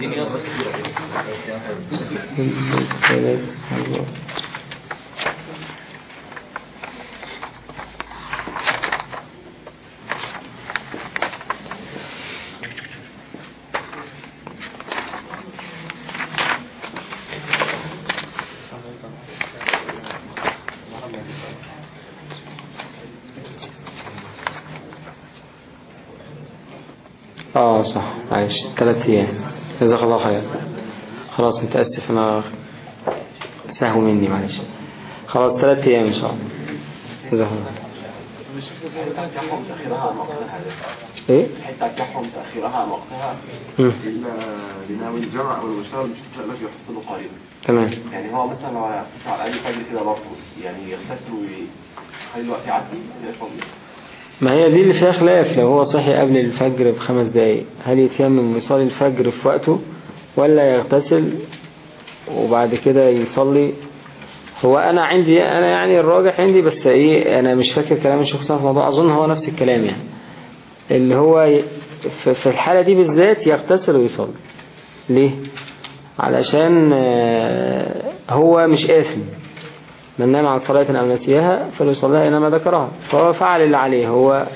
A: آه صح. معلش ثلاث أيام. جزاك الله خير. خلاص متأسف. أنا سهو مني معلش. خلاص ثلاث أيام إن شاء الله. جزاك الله إيه؟
K: حتى مش
A: تمام.
K: يعني هو مثلا على أي فجر كده برضه يعني يغتسل ويخلي الوقت يعدي
A: ما هي دي اللي فيها خلاف. لو هو صحي قبل الفجر بخمس دقايق هل يتيمم ويصلي الفجر في وقته ولا يغتسل وبعد كده يصلي؟ هو أنا عندي أنا يعني الراجح عندي بس إيه أنا مش فاكر كلام الشيخ في الموضوع. أظن هو نفس الكلام يعني. اللي هو في الحالة دي بالذات يغتسل ويصلي. ليه؟ علشان آه، هو مش آثم. من نام عن صلاة أو نسيها فليصليها إنما ذكرها. فهو فعل اللي عليه هو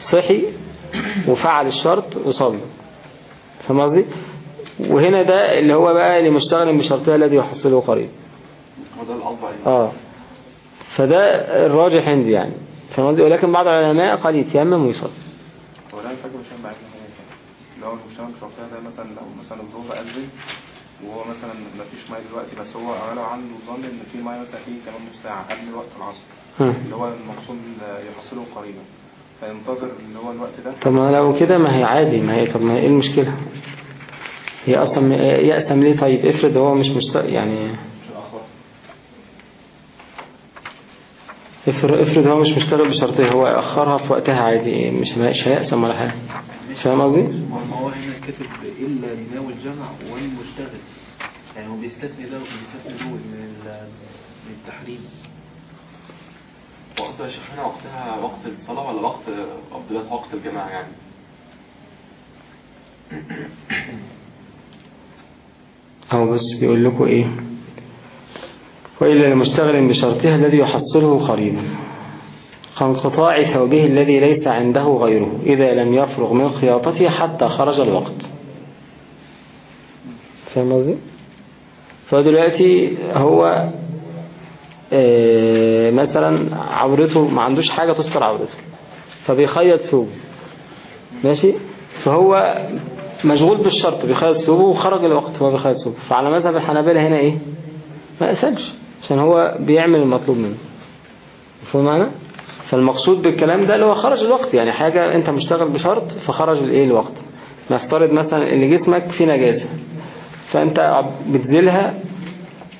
A: صحي وفعل الشرط وصلى. فاهم قصدي؟ وهنا ده اللي هو بقى اللي مشتغل بشرطها الذي يحصله قريب.
K: هو ده القصد عليه.
A: آه. فده الراجح عندي يعني. فاهم قصدي؟ ولكن بعض العلماء قال يتيمم ويصلي.
E: هو ده الفجر مش المشتغل مش وقتها ده مثلا لو مثلا الظهر أذن وهو مثلا مفيش مية دلوقتي بس هو عمله عنده ظن إن في مية مثلا فيه كمان نص ساعة قبل وقت العصر
A: هم.
E: اللي هو المقصود يحصله قريبا. فينتظر اللي هو الوقت ده؟
A: طب ما لو كده ما هي عادي ما هي طب ما هي إيه المشكلة؟ هي أصلا يأسم ليه؟ طيب افرض هو مش مست يعني افرض افرض هو مش مشتغل بشرطيه هو يأخرها في وقتها عادي مش مش هيأسم ولا حاجة. فاهم قصدي؟
J: ما هو هنا كاتب إلا لناوي الجمع والمشتغل. يعني هو بيستثني ده وبيستثني دول من ال- من التحريم.
K: وقتها يا شيخ هنا وقتها وقت الصلاة ولا وقت أفضلات وقت الجماعة يعني؟ [COUGHS]
A: أو بس بيقول لكم إيه؟ وإلا لمشتغل بشرطها الذي يحصله قريبا كانقطاع ثوبه الذي ليس عنده غيره إذا لم يفرغ من خياطته حتى خرج الوقت. فاهم قصدي؟ فدلوقتي هو آه، مثلا عورته ما عندوش حاجة تستر عورته فبيخيط ثوبه ماشي؟ فهو مشغول بالشرط بيخيط ثوبه وخرج الوقت هو بيخيط ثوبه. فعلى مذهب الحنابلة هنا إيه؟ ما أسلش عشان هو بيعمل المطلوب منه. مفهوم معنى فالمقصود بالكلام ده اللي هو خرج الوقت يعني حاجة أنت مشتغل بشرط فخرج الإيه الوقت؟ نفترض مثلا إن جسمك فيه نجاسة فأنت بتزيلها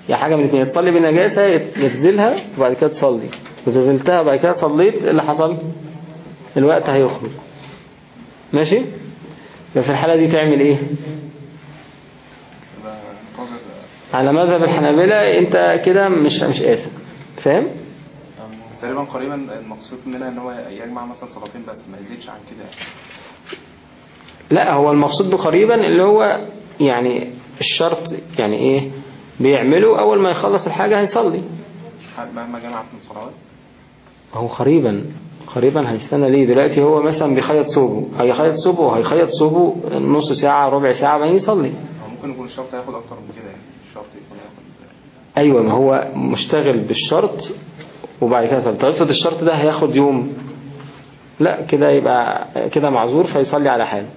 A: يا حاجة من الاثنين تصلي بالنجاسة يتزيلها وبعد كده تصلي. وإذا زلتها وبعد كده صليت إيه اللي حصل؟ الوقت هيخرج. ماشي؟ ففي الحالة دي تعمل
E: إيه؟
A: على مذهب الحنابلة أنت كده مش مش آثم فاهم؟
E: تقريبا قريبا المقصود منها إن هو يجمع مثلا صلاتين بس ما يزيدش عن كده.
A: لا هو المقصود بقريبا اللي هو يعني الشرط يعني إيه؟ بيعمله أول ما يخلص الحاجة هيصلي.
E: مهما جمعت من صلوات
A: هو قريبا قريبا هيستنى ليه. دلوقتي هو مثلا بيخيط صوبه. هيخيط صوبه وهيخيط صوبه نص ساعة ربع ساعة بعدين يصلي.
E: ممكن يكون الشرط هياخد أكتر من كده يعني. الشرط يكون هياخد
A: أيوه ما هو مشتغل بالشرط وبعد كده يصلي. طب افرض الشرط ده هياخد يوم. لا كده يبقى كده معذور فيصلي على حاله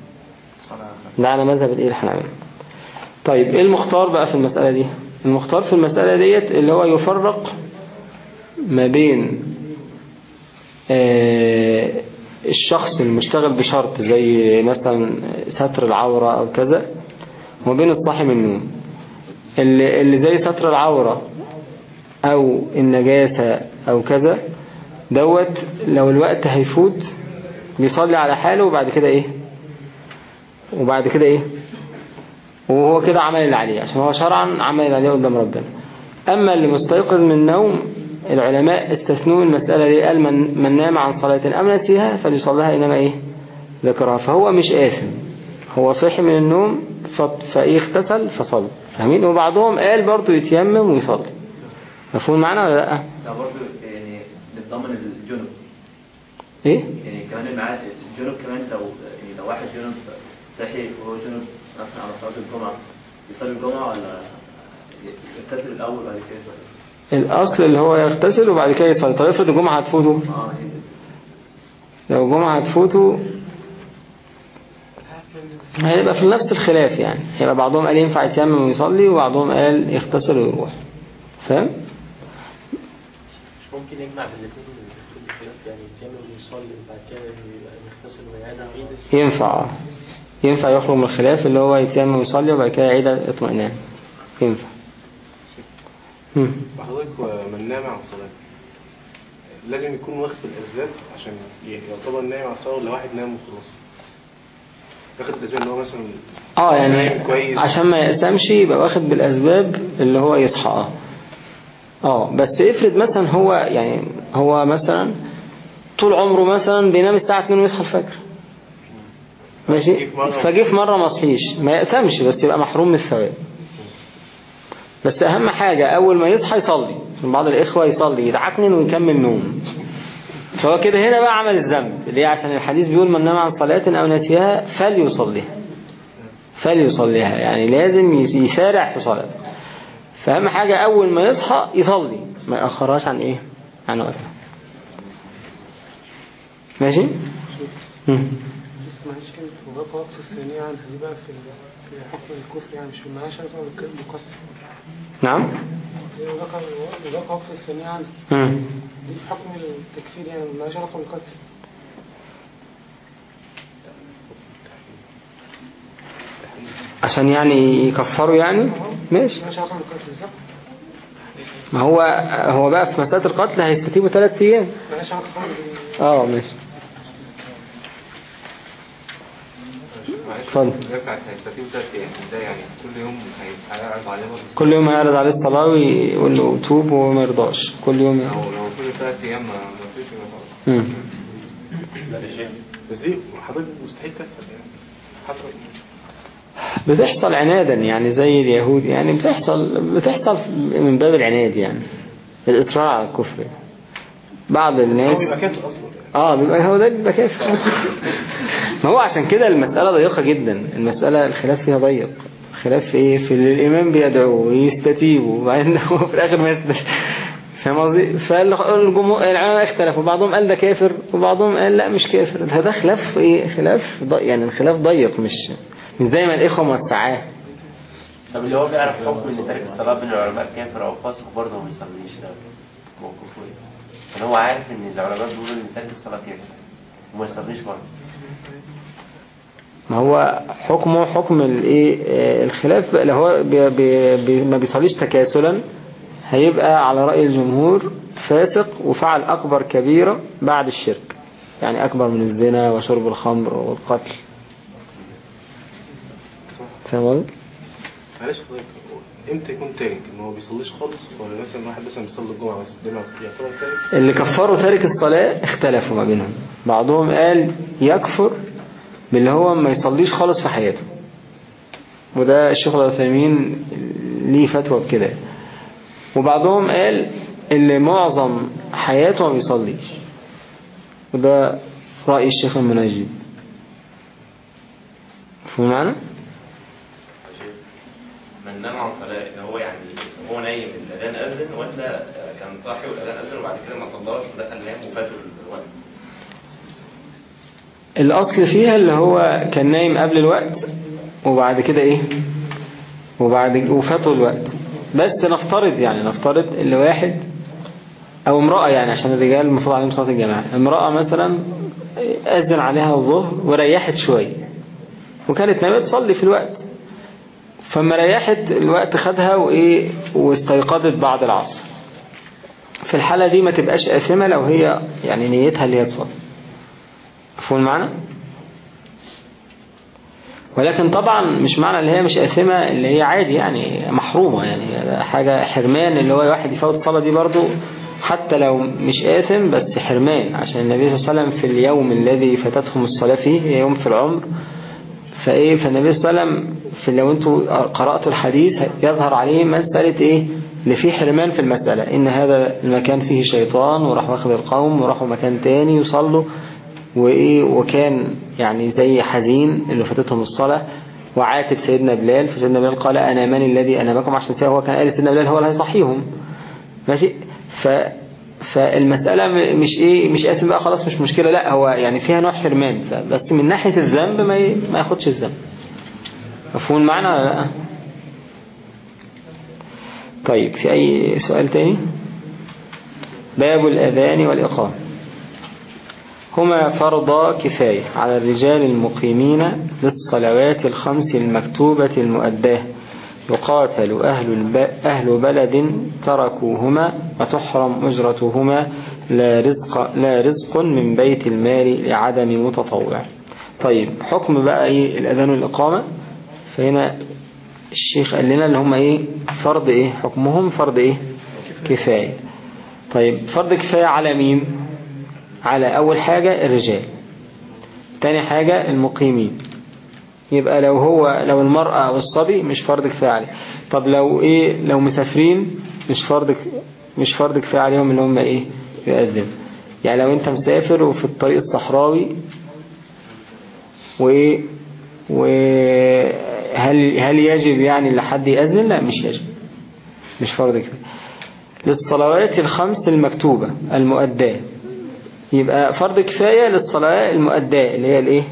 A: ده على مذهب الايه الحنابلة طيب إيه المختار بقى في المسألة دي؟ المختار في المسألة ديت اللي هو يفرق ما بين آه، الشخص المشتغل بشرط زي مثلا ستر العورة أو كذا وما بين الصاحي من النوم اللي, اللي زي ستر العورة أو النجاسة أو كذا دوت لو الوقت هيفوت بيصلي على حاله وبعد كده إيه؟ وبعد كده إيه؟ وهو كده عمل اللي عليه عشان هو شرعا عمل اللي عليه قدام ربنا. أما اللي مستيقظ من النوم العلماء استثنوا المسألة دي قال من, من نام عن صلاة أم نسيها فليصليها إنما إيه؟ ذكرها. فهو مش آثم. هو صحي من النوم فإيه اغتسل فصلى. فاهمين؟ وبعضهم قال برضو يتيمم ويصلي. مفهوم معنا ولا لأ؟
F: ده برضه يعني بتضمن الجنب.
A: إيه؟
F: يعني كمان المعاد الجنب كمان لو يعني لو واحد جنب صحي وهو جنب مثلا على صلاة الجمعة يصلي الجمعة ولا يغتسل الأول بعد كده يصلي؟
A: الأصل اللي هو يغتسل وبعد كده يصلي طب افرض الجمعة هتفوته
F: آه دي.
A: لو الجمعة هتفوته هيبقى في نفس الخلاف يعني هيبقى بعضهم قال ينفع يتيمم ويصلي وبعضهم قال يغتسل ويروح فاهم
J: مش ممكن يجمع بين الاثنين طول الخلاف يعني يتيمم ويصلي وبعد كده يغتسل ويعاد عيد الصلاة.
A: ينفع آه. ينفع يخرج من الخلاف اللي هو يتيمم ويصلي وبعد كده يعيد اطمئنان ينفع.
G: حضرتك من نام عن صلاة لازم يكون واخد الأسباب عشان يعتبر نايم عن صلاة ولا واحد نام وخلاص. واخد الأسباب اللي هو مثلا
A: آه يعني
G: نايم كويس.
A: عشان ما يقسمش يبقى واخد بالأسباب اللي هو يصحى. آه. آه بس افرض مثلا هو يعني هو مثلا طول عمره مثلا بينام الساعة 2 ويصحى الفجر. ماشي؟ فجه في مرة ما صحيش. ما يقسمش بس يبقى محروم من الثواب. بس أهم حاجة أول ما يصحى يصلي. بعض الإخوة يصلي يتعكنن ويكمل نوم. فهو كده هنا بقى عمل الذنب. ليه؟ عشان الحديث بيقول من نام عن صلاة أو نسيها فليصليها. فليصليها. يعني لازم يس- يسارع في صلاة فأهم حاجة أول ما يصحى يصلي. ما يأخرهاش عن إيه؟ عن وقتها ماشي؟ مم.
B: وقف الثانية يعني دي بقى في في حكم الكفر يعني مش في المعاش أنا بتكلم مقصر
A: نعم.
B: وضاق وضاق وقف الثانية يعني.
A: مم.
B: دي في حكم التكفير يعني مالهاش علاقة بالقتل.
A: عشان يعني يكفروا يعني؟ ماشي؟ ما هو هو بقى في مسألة القتل هيستتيبوا ثلاث
B: بال-
A: آه ماشي. اتفضل.
E: كل يوم هي- هيعرض عليه
A: الصلاة ويقول له توب وما يرضاش كل يوم يعني.
E: لو كل ثلاث أيام ما فيش.
G: بس دي حضرتك مستحيل تحصل يعني حصل
A: بتحصل عنادا يعني زي اليهود يعني بتحصل بتحصل من باب العناد يعني الإصرار على الكفر بعض
G: هو
A: الناس
G: بيبقى كافر أصلا
A: آه بيبقى هو ده بيبقى كافر [LAUGHS] ما هو عشان كده المسألة ضيقة جدا. المسألة الخلاف فيها ضيق. خلاف إيه؟ في اللي الإمام بيدعو ويستتيب وبعدين هو في الآخر ما يستتيب فاهم قصدي؟ فالجمهور العلماء اختلفوا. بعضهم قال ده كافر وبعضهم قال لا مش كافر. ده ده خلاف إيه؟ خلاف ضيق يعني الخلاف ضيق مش مش زي ما الإخوة موسعاه.
C: طب اللي هو بيعرف حكم إن تارك الصلاة بين العلماء كافر أو فاسق برضه ما بيصليش ده موقفه إيه؟ يعني هو عارف إن العلماء بيقولوا إن تارك الصلاة كافر وما يصليش برضه
A: ما هو حكمه حكم الايه آه، الخلاف بقى اللي هو بي بي بي ما بيصليش تكاسلا هيبقى على رأي الجمهور فاسق وفعل أكبر كبيرة بعد الشرك. يعني أكبر من الزنا وشرب الخمر والقتل. فاهم قصدي؟
G: معلش إمتى يكون تارك ان هو بيصليش خالص. ولا مثلا واحد مثلا بيصلي الجمعة بس ده يعتبر تارك
A: اللي كفروا تارك الصلاة اختلفوا ما بينهم. بعضهم قال يكفر باللي هو ما يصليش خالص في حياته. وده الشيخ العثيمين ليه فتوى بكده. وبعضهم قال اللي معظم حياته ما بيصليش. وده رأي الشيخ المنجد. فهم معنا؟
K: نام عن صلاة إن هو يعني هو نايم الأذان اذن ولا كان صاحي والأذان اذن وبعد كده ما صلاش ودخل نام وفاته الوقت
A: الأصل فيها اللي هو كان نايم قبل الوقت وبعد كده إيه؟ وبعد وفاته الوقت. بس نفترض يعني نفترض اللي واحد أو امرأة يعني عشان الرجال المفروض عليهم صلاة الجماعة. امرأة مثلا أذن عليها الظهر وريحت شوية وكانت نايمة تصلي في الوقت. فما ريحت الوقت خدها وإيه واستيقظت بعد العصر. في الحالة دي ما تبقاش آثمة لو هي يعني نيتها اللي هي تصلي مفهوم المعنى؟ ولكن طبعا مش معنى اللي هي مش آثمة اللي هي عادي يعني محرومة يعني. حاجة حرمان اللي هو واحد يفوت الصلاة دي برضو حتى لو مش آثم بس حرمان. عشان النبي صلى الله عليه وسلم في اليوم الذي فاتتهم الصلاة فيه يوم في العمر فإيه فالنبي صلى الله عليه وسلم في لو أنتوا قرأتوا الحديث يظهر عليه مسألة إيه؟ اللي فيه حرمان في المسألة. إن هذا المكان فيه شيطان وراح واخد القوم وراحوا مكان تاني يصلوا. وإيه؟ وكان يعني زي حزين اللي فاتتهم الصلاة. وعاتب سيدنا بلال. فسيدنا بلال قال أنا من الذي أنامكم عشان سيدنا هو كان قال سيدنا بلال هو اللي هيصحيهم ماشي؟ ف فالمسألة مش إيه؟ مش آثم بقى خلاص مش مشكلة. لا هو يعني فيها نوع حرمان. بس من ناحية الذنب ما ياخدش الذنب. مفهوم المعنى ولا لا؟ طيب في أي سؤال تاني؟ باب الأذان والإقامة. هما فرضا كفاية على الرجال المقيمين للصلوات الخمس المكتوبة المؤداة. يقاتل أهل. أهل بلد تركوهما وتحرم أجرتهما لا رزق, لا رزق من بيت المال لعدم متطوع. طيب حكم بقى إيه الأذان والإقامة؟ فهنا الشيخ قال لنا اللي هم إيه؟ فرض إيه؟ حكمهم فرض إيه؟ كفاية. طيب فرض كفاية على مين؟ على أول حاجة الرجال. تاني حاجة المقيمين. يبقى لو هو لو المرأة أو الصبي مش فرض كفاية عليه. طب لو إيه؟ لو مسافرين مش فرض مش فرض كفاية عليهم اللي هم إيه؟ يؤذن يعني لو أنت مسافر وفي الطريق الصحراوي وإيه وهل هل يجب يعني لحد يأذن لا مش يجب. مش فرض كفاية للصلوات الخمس المكتوبة المؤداة. يبقى فرض كفاية للصلاة المؤداة اللي هي الإيه؟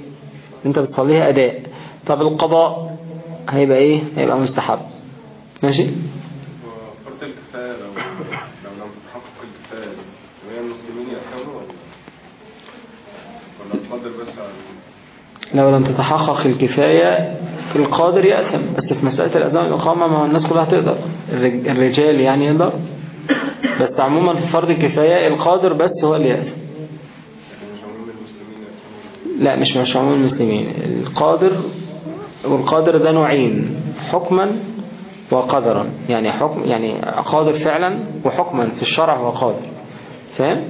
A: أنت بتصليها أداء. طب القضاء هيبقى إيه؟ هيبقى مستحب. ماشي؟
D: فرض الكفاية لو لو لم تتحقق الكفاية وهي المسلمين ولا ولا تقدر بس على
A: لو لم تتحقق الكفاية القادر يأثم. بس في مسألة الأذان والإقامة ما الناس كلها تقدر. الرج- الرجال يعني يقدر. بس عموما في فرض الكفاية القادر بس هو اللي يأثم. لا مش مش عموم المسلمين. القادر والقادر ده نوعين. حكما وقدرا. يعني حكم يعني قادر فعلا وحكما. في الشرع هو قادر. فاهم؟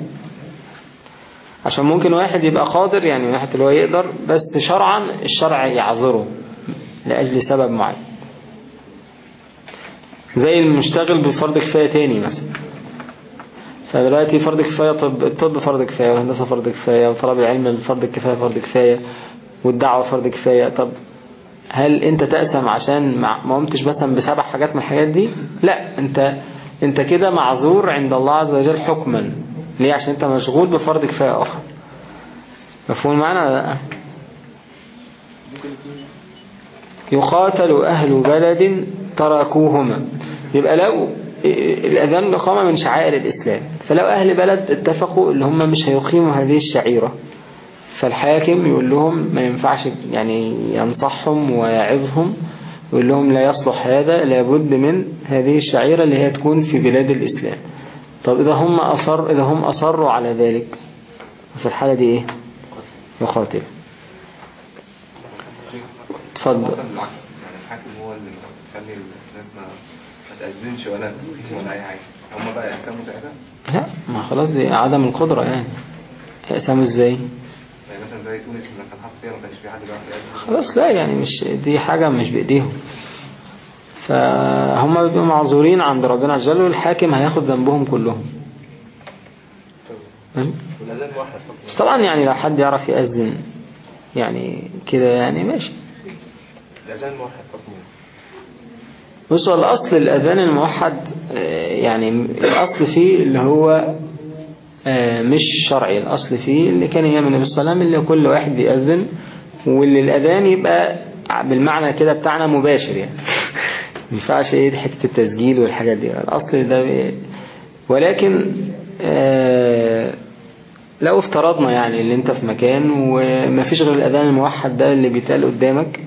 A: عشان ممكن واحد يبقى قادر يعني واحد اللي هو يقدر بس شرعا الشرع يعذره لأجل سبب معين. زي المشتغل بفرض كفاية تاني مثلا. فدلوقتي فرض كفاية طب الطب فرض كفاية والهندسة فرض كفاية وطلب العلم فرض الكفاية فرض كفاية والدعوة فرض كفاية. طب هل أنت تأثم عشان ما قمتش مثلا بسبع حاجات من الحاجات دي؟ لا أنت أنت كده معذور عند الله عز وجل حكما. ليه؟ عشان انت مشغول بفرض كفاية آخر. مفهوم معنا ولا لأ؟ يقاتل أهل بلد تركوهما. يبقى لو الأذان والإقامة من شعائر الإسلام. فلو أهل بلد اتفقوا اللي هم مش هيقيموا هذه الشعيرة فالحاكم يقول لهم ما ينفعش يعني ينصحهم ويعظهم يقول لهم لا يصلح هذا لابد من هذه الشعيرة اللي هي تكون في بلاد الإسلام. طب إذا هم أصر إذا هم أصروا على ذلك في الحالة دي إيه؟ يقاتل
E: يعني الحاكم هو اللي بيخلي الناس ما تأذنش ولا ولا أي حاجة هم بقى يحكموا ساعتها
A: لا ما خلاص دي عدم القدرة يعني. يقسموا إزاي؟
E: يعني مثلا زي تونس اللي كان حصل فيها ما كانش في حد بيعرف
A: خلاص لا يعني مش دي حاجة مش بإيديهم. فهم بيبقوا معذورين عند ربنا عز وجل والحاكم هياخد ذنبهم كلهم. طبعا يعني لو حد يعرف يأذن يعني كده يعني ماشي.
G: الأذان واحد حكم
A: بص هو الأصل الأذان الموحد آه، يعني الأصل فيه اللي هو آه، مش شرعي. الأصل فيه اللي كان أيام النبي صلى الله عليه وسلم اللي كل واحد بيأذن واللي الأذان يبقى بالمعنى كده بتاعنا مباشر يعني. ما ينفعش إيه حتة التسجيل والحاجات دي. الأصل ده ولكن آه، لو افترضنا يعني اللي انت في مكان وما فيش غير الأذان الموحد ده اللي بيتقال قدامك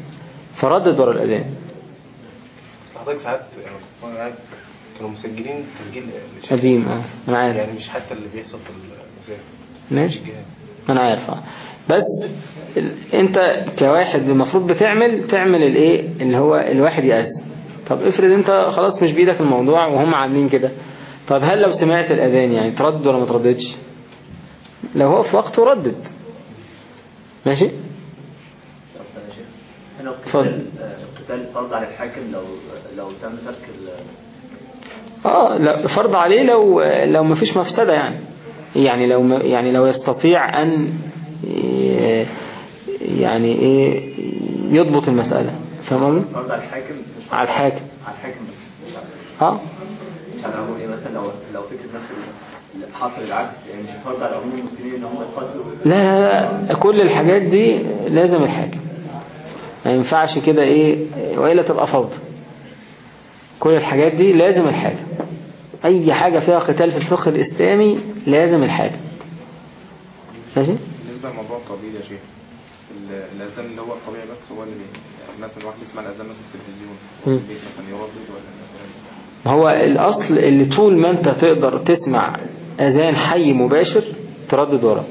A: فردد ورا الأذان.
G: حضرتك ساعات يعني كانوا مسجلين تسجيل.
A: قديم آه أنا عارف.
G: يعني مش حتى اللي بيحصل في المسافر
A: ماشي. أنا عارف آه. بس. أنت كواحد المفروض بتعمل تعمل الإيه؟ اللي هو الواحد يأذن. طب افرض انت خلاص مش بإيدك الموضوع وهم عاملين كده. طب هل لو سمعت الأذان يعني تردد ولا ما ترددش؟ لو هو في وقته ردد ماشي؟ اتفضل.
F: القتال القتال فرض على الحاكم لو لو تم ترك ال-
A: آه لا فرض عليه لو لو ما فيش مفسدة يعني. يعني لو ما يعني لو يستطيع أن ي- يعني إيه يضبط المسألة. فاهم قصدي؟
F: فرض على الحاكم
A: على الحاكم.
F: على الحاكم بس.
A: آه.
F: يعني هو إيه مثلا لو لو فكرة نفس حصل العكس يعني مش فرض على عموم المسلمين إن هم يقاتلوا
A: لا لا لا كل الحاجات دي لازم الحاكم. ما ينفعش كده إيه وإلا تبقى فوضى. كل الحاجات دي لازم الحاكم. أي حاجة فيها قتال في الفقه الإسلامي لازم الحاكم. ماشي؟
E: بالنسبة لموضوع التطبيل يا شيخ ال- الأذان اللي هو الطبيعي بس هو اللي مثلا واحد يسمع الأذان مثلا في التلفزيون. مثلا يردد ولا
A: هو الأصل اللي طول ما أنت تقدر تسمع أذان حي مباشر تردد وراه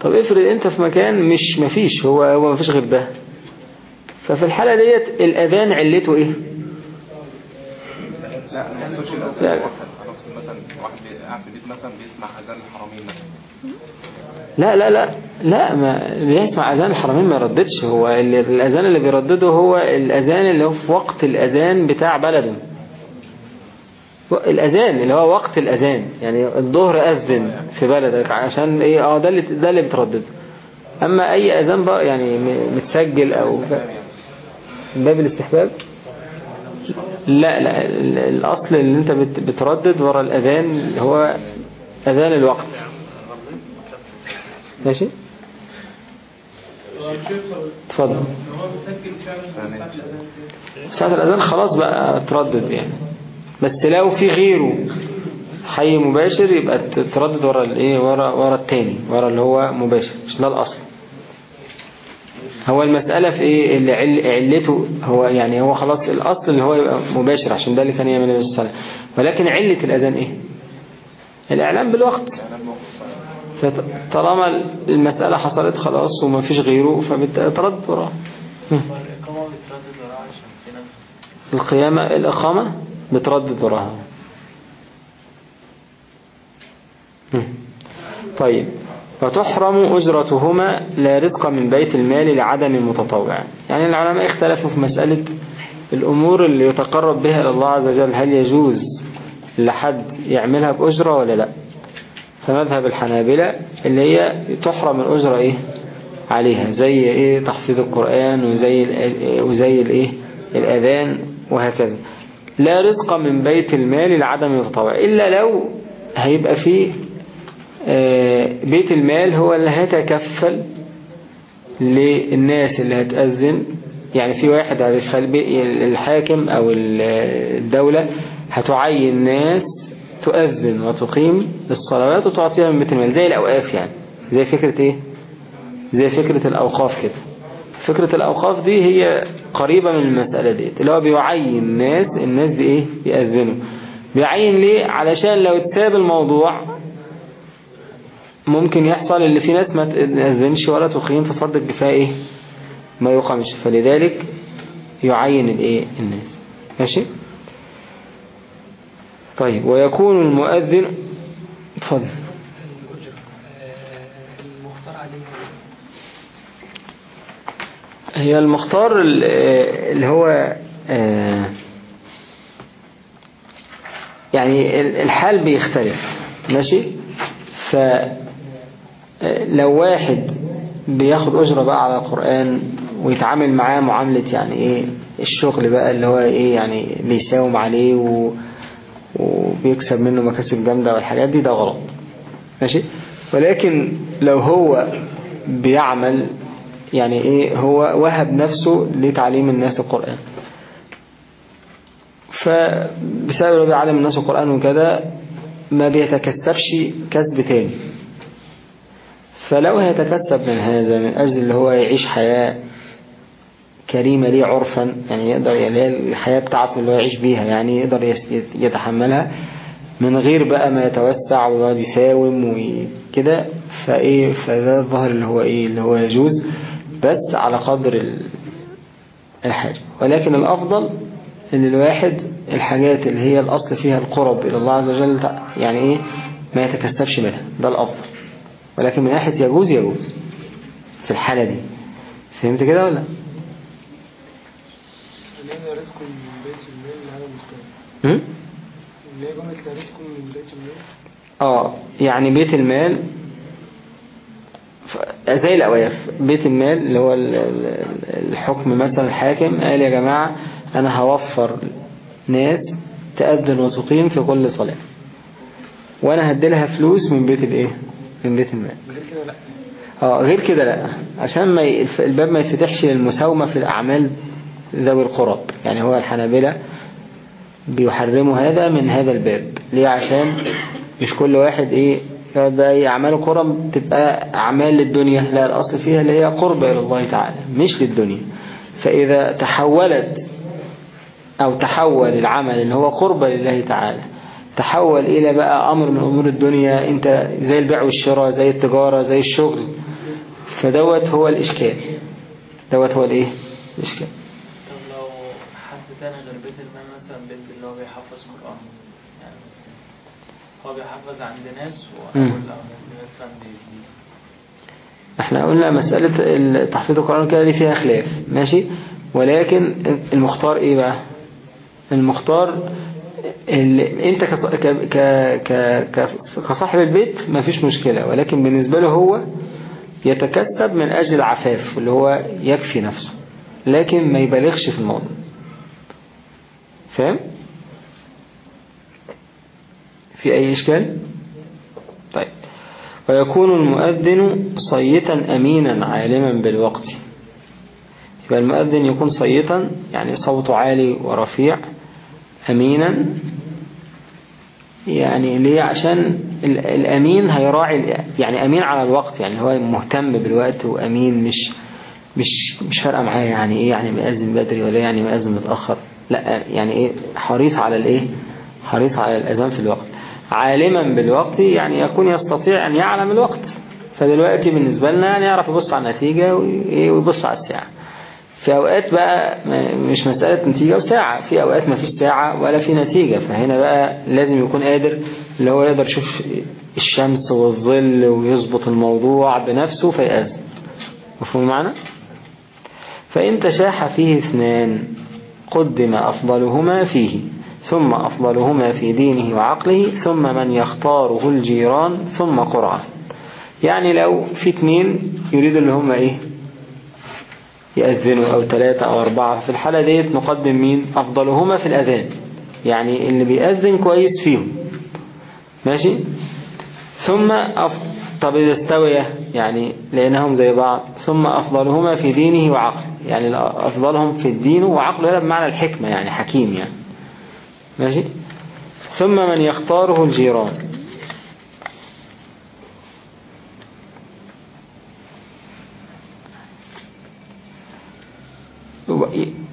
A: طب افرض أنت في مكان مش مفيش هو هو مفيش غير ده. ففي الحالة ديت الأذان علته إيه؟
E: لا ما
A: لا.
E: الأذان مثلا واحد في البيت مثلا بيسمع أذان الحرمين مثلا.
A: لا لا لا لا ما بيسمع أذان الحرمين ما يرددش. هو اللي الأذان اللي بيردده هو الأذان اللي هو في وقت الأذان بتاع بلده. الأذان اللي هو وقت الأذان يعني الظهر أذن في بلدك عشان إيه؟ آه ده اللي ده اللي بتردده. أما أي أذان بقى يعني متسجل أو باب الاستحباب؟ لا لا ال- الأصل اللي بت- بتردد ورا الأذان هو أذان الوقت. ماشي؟
B: فعلا
A: ساعة الأذان خلاص بقى تردد يعني. بس لو في غيره حي مباشر يبقى تردد ورا الإيه؟ ورا ورا التاني ورا اللي هو مباشر مش ده الأصل. هو المسألة في إيه؟ اللي عل علته هو يعني هو خلاص الأصل اللي هو يبقى مباشر عشان ده اللي كان يعمل وسلم. ولكن علة الأذان إيه؟ الإعلام بالوقت. فطالما المسألة حصلت خلاص وما فيش غيره فبتردد
J: ناس
A: القيامة الإقامة بتردد وراها. طيب. وتحرم أجرتهما لا رزق من بيت المال لعدم المتطوع يعني العلماء اختلفوا في مسألة الأمور اللي يتقرب بها إلى الله عز وجل هل يجوز لحد يعملها بأجرة ولا لا؟ فمذهب الحنابلة اللي هي تحرم الأجرة إيه؟ عليها زي إيه؟ تحفيظ القرآن وزي ال- وزي الإيه الأذان وهكذا. لا رزق من بيت المال لعدم التطوع إلا لو هيبقى فيه آه، بيت المال هو اللي هيتكفل للناس اللي هتأذن. يعني في واحد الحاكم أو ال- الدولة هتعين ناس تؤذن وتقيم الصلوات وتعطيها من بيت المال. زي الأوقاف يعني. زي فكرة إيه؟ زي فكرة الأوقاف كده. فكرة الأوقاف دي هي قريبة من المسألة دي اللي هو بيعين ناس الناس دي إيه؟ يأذنوا. بيعين ليه؟ علشان لو اتساب الموضوع ممكن يحصل اللي في ناس ما تأذنش ولا تقيم ففرض الكفاية إيه؟ ما يقامش فلذلك يعين الإيه؟ الناس. ماشي؟ طيب ويكون المؤذن اتفضل. هي المختار ال- اللي هو آه، يعني ال- الحال بيختلف. ماشي؟ فلو واحد بياخد أجرة بقى على القرآن ويتعامل معاه معاملة يعني إيه الشغل بقى اللي هو إيه يعني بيساوم عليه. وبيكسب منه مكاسب جامدة والحاجات دي ده غلط. ماشي؟ ولكن لو هو بيعمل يعني إيه هو وهب نفسه لتعليم الناس القرآن. فبسبب انه بيعلم الناس القرآن وكده ما بيتكسبش كسب تاني. فلو هيتكسب من هذا من أجل اللي هو يعيش حياة كريمة ليه عرفا يعني يقدر يعني الحياة بتاعته اللي هو يعيش بيها يعني يقدر يتحملها من غير بقى ما يتوسع ويقعد يساوم وكده فإيه فده الظاهر اللي هو إيه اللي هو يجوز بس على قدر ال- الحاجة. ولكن الأفضل إن الواحد الحاجات اللي هي الأصل فيها القرب إلى الله عز وجل يعني إيه ما يتكسبش منها. ده الأفضل. ولكن من ناحية يجوز يجوز. في الحالة دي. فهمت كده ولا هم؟ آه يعني بيت المال زي الأواف بيت المال اللي هو ال- ال- الحكم مثلا الحاكم قال يا جماعة أنا هوفر ناس تأذن وتقيم في كل صلاة. وأنا هديلها فلوس من بيت الإيه؟ من بيت المال
B: غير كده لا.
A: آه غير كده لا. عشان ما الباب ما يتفتحش للمساومة في الأعمال ذوي القرب يعني هو الحنابلة بيحرموا هذا من هذا الباب. ليه؟ عشان مش كل واحد إيه بقى إيه أعمال قرب تبقى أعمال للدنيا. لا الأصل فيها اللي هي قربة إلى الله تعالى مش للدنيا. فإذا تحولت أو تحول العمل اللي هو قربة لله تعالى تحول إلى بقى أمر من أمور الدنيا أنت زي البيع والشراء زي التجارة زي الشغل. فدوت هو الإشكال. دوت هو الإيه؟ الإشكال.
L: طب لو حد تاني غير بيت المال مثلا بيت اللي هو بيحفظ قرآن يعني هو بيحفظ عند ناس. وأقول مثلا
A: إحنا قلنا مسألة تحفيظ القرآن كده دي فيها خلاف ماشي؟ ولكن المختار إيه بقى؟ المختار انت كصاحب البيت ما فيش مشكلة ولكن بالنسبة له هو يتكسب من أجل العفاف اللي هو يكفي نفسه لكن ما يبالغش في الموضوع. فاهم؟ في أي إشكال؟ طيب. ويكون المؤذن صيتا أمينا عالما بالوقت. يبقى المؤذن يكون صيتا يعني صوته عالي ورفيع أمينا. يعني ليه؟ عشان ال- الأمين هيراعي يعني أمين على الوقت. يعني هو مهتم بالوقت وأمين مش مش مش فارقة معاه. يعني إيه؟ يعني مأذن بدري ولا يعني مأذن متأخر. لأ يعني إيه؟ حريص على الإيه؟ حريص على الأذان في الوقت. عالما بالوقت يعني يكون يستطيع أن يعلم الوقت. فدلوقتي بالنسبة لنا يعني يعرف يبص على النتيجة ويبص على الساعة. في أوقات بقى مش مسألة نتيجة وساعة في أوقات ما فيش ساعة ولا في نتيجة. فهنا بقى لازم يكون قادر اللي هو يقدر يشوف الشمس والظل ويظبط الموضوع بنفسه فيأذن. مفهوم معنى؟ فإن تشاح فيه اثنان قدم أفضلهما فيه ثم أفضلهما في دينه وعقله ثم من يختاره الجيران ثم قرعة يعني لو في اثنين يريدوا اللي هم إيه؟ يأذنوا أو ثلاثة أو أربعة. في الحالة ديت نقدم مين؟ أفضلهما في الأذان. يعني اللي بيأذن كويس فيهم. ماشي؟ ثم أف... طب إذا استوية يعني لأنهم زي بعض. ثم أفضلهما في دينه وعقله. يعني أفضلهم في الدين وعقله. هذا بمعنى الحكمة يعني حكيم يعني. ماشي؟ ثم من يختاره الجيران.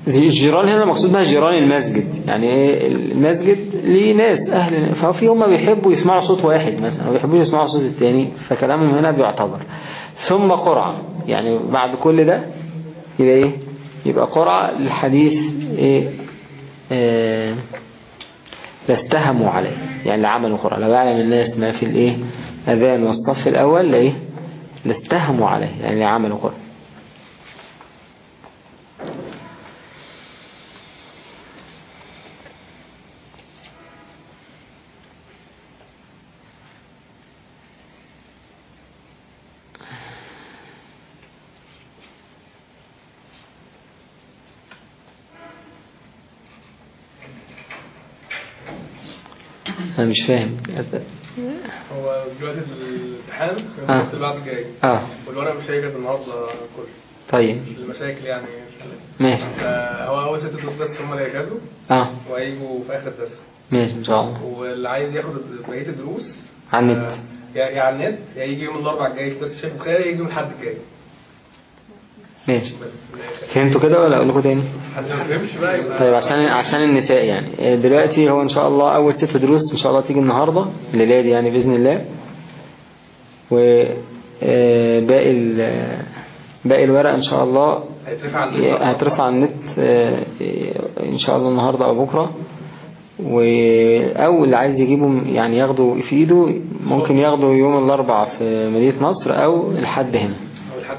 A: الجيران هنا مقصود بها جيران المسجد. يعني إيه؟ المسجد ليه ناس أهل. ففي هم بيحبوا يسمعوا صوت واحد مثلا ما بيحبوش يسمعوا صوت التاني فكلامهم هنا بيعتبر. ثم قرعة. يعني بعد كل ده يبقى إيه؟ يبقى قرعة للحديث إيه؟ آه لاستهموا عليه. يعني اللي عملوا قرعة. لو يعلم الناس ما في الإيه؟ اذان والصف الأول لإيه؟ لاستهموا عليه. يعني اللي عملوا قرعة. أنا مش فاهم.
H: هو دلوقتي الامتحان في
A: آه.
H: اللي بعد الجاي.
A: آه.
H: والورق مش هيجهز النهارده كله.
A: طيب.
H: المشاكل يعني.
A: ماشي.
H: هو أول ست دروس بس هم اللي هيجهزوا.
A: آه.
H: وهيجوا في آخر درس
A: ماشي إن شاء الله.
H: واللي عايز ياخد بقية الدروس
A: على النت.
H: آه، يا يا على النت يا يجي يوم الأربعاء الجاي في درس الشيخ بخير يجي يوم الأحد الجاي.
A: ماشي. فهمتوا كده ولا أقول لكم تاني؟ طيب عشان عشان النساء يعني. دلوقتي هو إن شاء الله أول ست دروس إن شاء الله تيجي النهارده الليلة دي يعني بإذن الله. و آه، باقي ال- باقي الورق إن شاء الله هترفع على النت. آه، إن شاء الله النهارده أو بكرة. و أو اللي عايز يجيبه يعني ياخده في إيده ممكن ياخده يوم الأربعاء في مدينة نصر أو الحد هنا.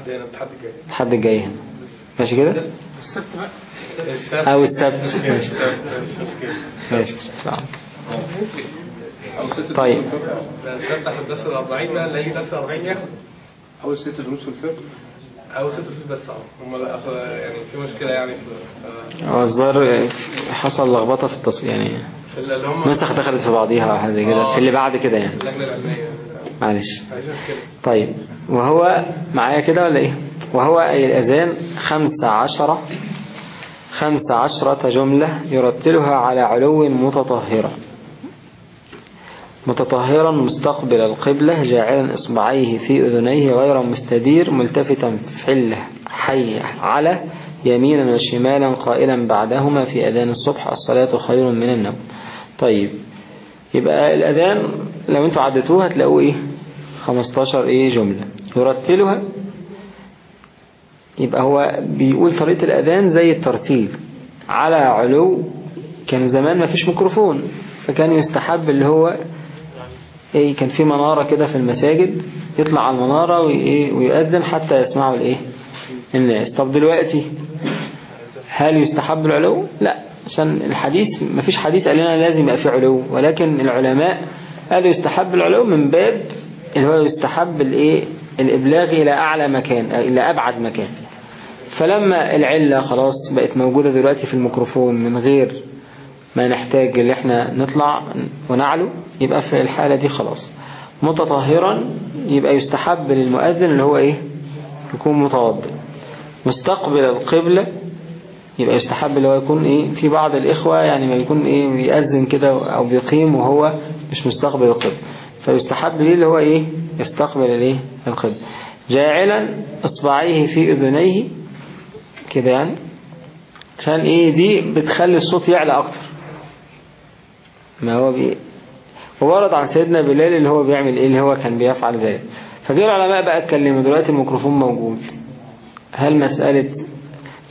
H: أو الحد هنا الحد الجاي
A: الحد الجاي هنا. ماشي كده؟
H: السبت بقى
A: أو السبت ماشي.
H: ماشي.
E: أو
A: طيب.
E: دروس في الفقه
H: السبت إحنا الدرس ال 40 بقى اللي هيجي درس 40 ياخد
E: أول ست دروس في الفقه.
H: أو ست دروس بس آه. هم يعني في مشكلة يعني في
A: هو الظاهر حصل لخبطة في التصوير يعني نسخ دخلت في بعضيها أو حاجة زي كده في اللي بعد كده يعني. معلش. طيب. وهو معايا كده ولا إيه؟ وهو أي الأذان خمسة عشرة خمسة عشرة جملة يرتلها على علو متطهرة. متطهرا مستقبل القبلة جاعلا إصبعيه في أذنيه غير مستدير ملتفتا فله حي على يمينا وشمالا قائلا بعدهما في أذان الصبح الصلاة خير من النوم. طيب يبقى الأذان لو أنتوا عدتوه هتلاقوه إيه؟ 15 إيه جملة. يرتلها يبقى هو بيقول طريقة الأذان زي الترتيل. على علو كان زمان ما فيش ميكروفون فكان يستحب اللي هو إيه كان في منارة كده في المساجد يطلع على المنارة وإيه ويؤذن حتى يسمعوا الإيه الناس. طب دلوقتي هل يستحب العلو؟ لا عشان الحديث ما فيش حديث قال لنا لازم يبقى فيه علو ولكن العلماء قالوا يستحب العلو من باب اللي هو يستحب الإيه الإبلاغ إلى أعلى مكان إلى أبعد مكان. فلما العلة خلاص بقت موجودة دلوقتي في الميكروفون من غير ما نحتاج اللي إحنا نطلع ونعلو يبقى في الحالة دي خلاص. متطهرا يبقى يستحب للمؤذن اللي هو إيه؟ يكون متوضئ. مستقبل القبلة يبقى يستحب اللي هو يكون إيه؟ في بعض الإخوة يعني ما يكون إيه؟ بيأذن كده أو بيقيم وهو مش مستقبل القبلة. فيستحب ليه اللي هو إيه؟ يستقبل الايه القبلة جاعلا إصبعيه في اذنيه كده يعني. عشان إيه؟ دي بتخلي الصوت يعلى أكتر. ما هو بي وورد عن سيدنا بلال اللي هو بيعمل إيه؟ اللي هو كان بيفعل ذلك. فجاء العلماء بقى اتكلموا. دلوقتي الميكروفون موجود. هل مسألة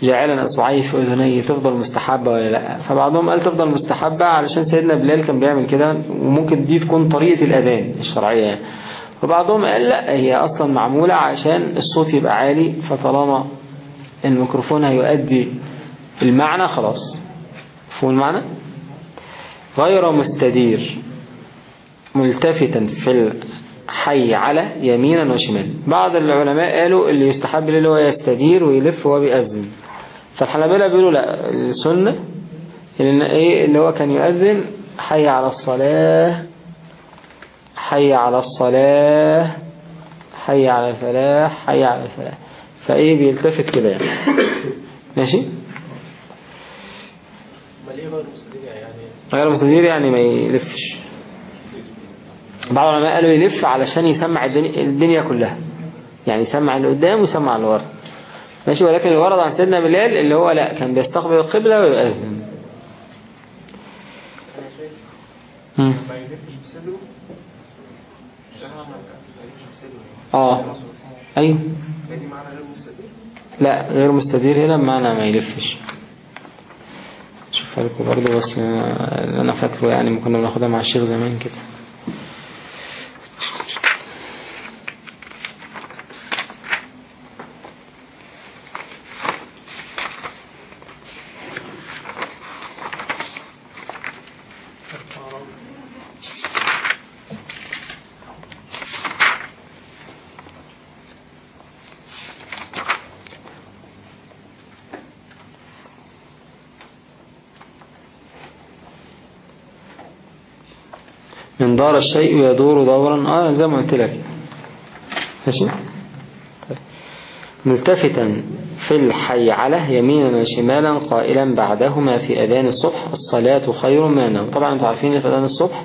A: جعلنا إصبعيه في اذنيه تفضل مستحبة ولا لأ؟ فبعضهم قال تفضل مستحبة علشان سيدنا بلال كان بيعمل كده. وممكن دي تكون طريقة الأذان الشرعية. يعني. وبعضهم قال لا هي أصلا معمولة عشان الصوت يبقى عالي فطالما الميكروفون هيؤدي المعنى خلاص. مفهوم المعنى؟ غير مستدير ملتفتا في الحي على يمينا وشمالا. بعض العلماء قالوا اللي يستحب اللي هو يستدير ويلف وهو بيأذن. فالحنابلة بيقولوا لا السنة إيه اللي هو كان يؤذن حي على الصلاة حي على الصلاة حي على الفلاح حي على الفلاح. فإيه بيلتفت كده يعني. ماشي؟
L: غير مستدير يعني؟
A: غير مستدير يعني ما يلفش. بعض العلماء قالوا يلف علشان يسمع الدنيا, الدنيا كلها. يعني يسمع اللي قدام ويسمع اللي ورا. ماشي؟ ولكن اللي ورد عن سيدنا بلال اللي هو لا كان بيستقبل القبلة ويؤذن مم.
H: ما يلفش بصدره شهر ما يلفش بصدره
A: آه.
H: أيوه. معنى
A: لا غير مستدير هنا بمعنى ما يلفش. شوفها لكم برضه بس أنا فاكره يعني ما كنا بناخدها مع الشيخ زمان كده. دار الشيء يدور دورا. آه زي ما قلت لك. ماشي؟ طيب. ملتفتا في الحيعلة يمينا وشمالا قائلا بعدهما في أذان الصبح الصلاة خير من النوم طبعا أنتوا عارفين في أذان الصبح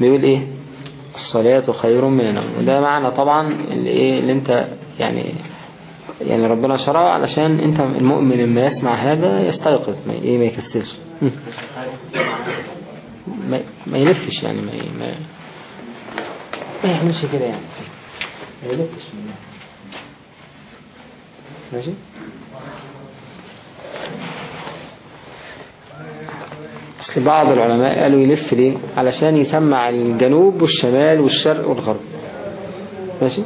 A: بيقول إيه؟ الصلاة خير من النوم وده معنى طبعا اللي إيه اللي انت يعني يعني ربنا شرعه علشان انت المؤمن لما يسمع هذا يستيقظ ما إيه ما يكسلش. ما, ما يلفش يعني ما ما, ما يعملش كده يعني. ما يلفش. ماشي؟ بعض العلماء قالوا يلف ليه؟ علشان يسمع الجنوب والشمال والشرق والغرب. ماشي؟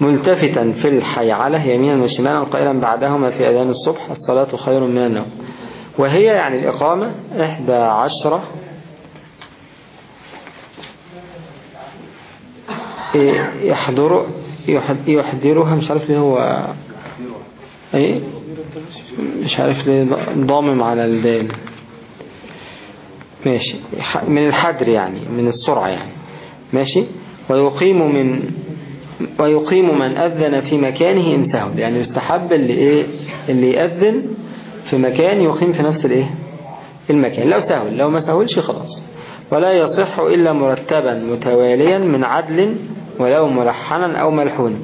A: ملتفتا في الحيعلة يمينا وشمالا قائلا بعدهما في أذان الصبح الصلاة خير من النوم. وهي يعني الإقامة إحدى عشرة. يحضر يحضرها مش عارف ليه هو إيه؟ مش عارف ليه ضامم على الدال. ماشي من الحدر يعني من السرعة يعني. ماشي؟ ويقيم من ويقيم من أذن في مكانه إن سهل يعني يستحب اللي إيه اللي يأذن في مكان يقيم في نفس الإيه؟ المكان. لو سهل. لو ما سهلش خلاص. ولا يصح إلا مرتبا متواليا من عدل ولو ملحنا أو ملحونا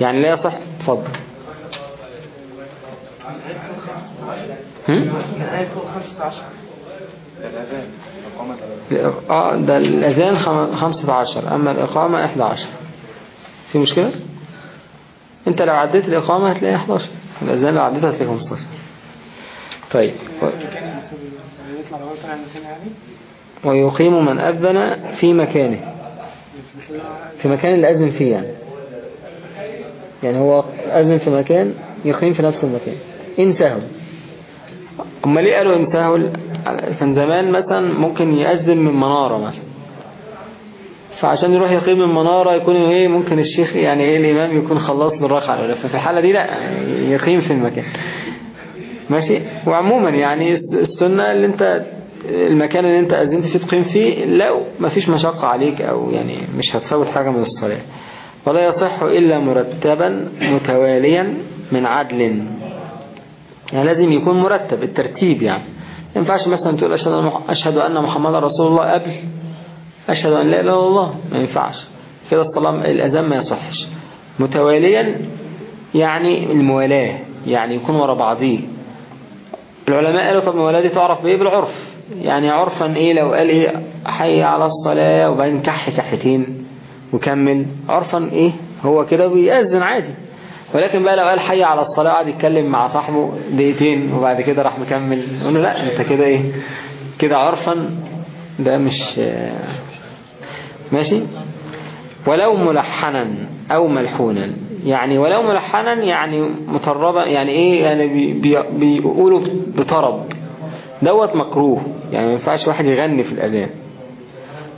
A: يعني لا يصح. تفضل ده الأذان خمسة عشر أما الإقامة إحدى عشر. في مشكلة؟ انت لو عديت الإقامة هتلاقي 11 الأذان لو عديتها هتلاقي 15 طيب. ويقيم من أذن في مكانه. في مكان اللي أذن فيه يعني. يعني هو أذن في مكان يقيم في نفس المكان. سهل أما ليه قالوا سهل كان زمان مثلا ممكن يأذن من منارة مثلا. فعشان يروح يقيم المنارة يكون إيه ممكن الشيخ يعني إيه الإمام يكون خلص له الركعة ففي الحالة دي لا يقيم في المكان. ماشي؟ وعموما يعني السنة اللي أنت المكان اللي أنت أذنت فيه تقيم فيه لو ما فيش مشقة عليك أو يعني مش هتفوت حاجة من الصلاة. ولا يصح إلا مرتبا متواليا من عدل. يعني لازم يكون مرتب الترتيب يعني. ينفعش مثلا تقول أشهد أن محمد رسول الله قبل. أشهد أن لا إله إلا الله ما ينفعش. كده الصلاة الأذان ما يصحش. متواليا يعني الموالاة يعني يكون ورا بعضيه. العلماء قالوا طب الموالاة دي تعرف بإيه؟ بالعرف. يعني عرفا إيه؟ لو قال إيه؟ حي على الصلاة وبعدين كح كحتين وكمل. عرفا إيه؟ هو كده بيأذن عادي. ولكن بقى لو قال حي على الصلاة قعد يتكلم مع صاحبه دقيقتين وبعد كده راح مكمل. له لا أنت كده إيه؟ كده عرفا ده مش ماشي؟ ولو ملحنا أو ملحونا. يعني ولو ملحنا يعني مطربا يعني إيه؟ يعني بي بي بيقولوا بطرب. دوت مكروه. يعني ما ينفعش واحد يغني في الأذان.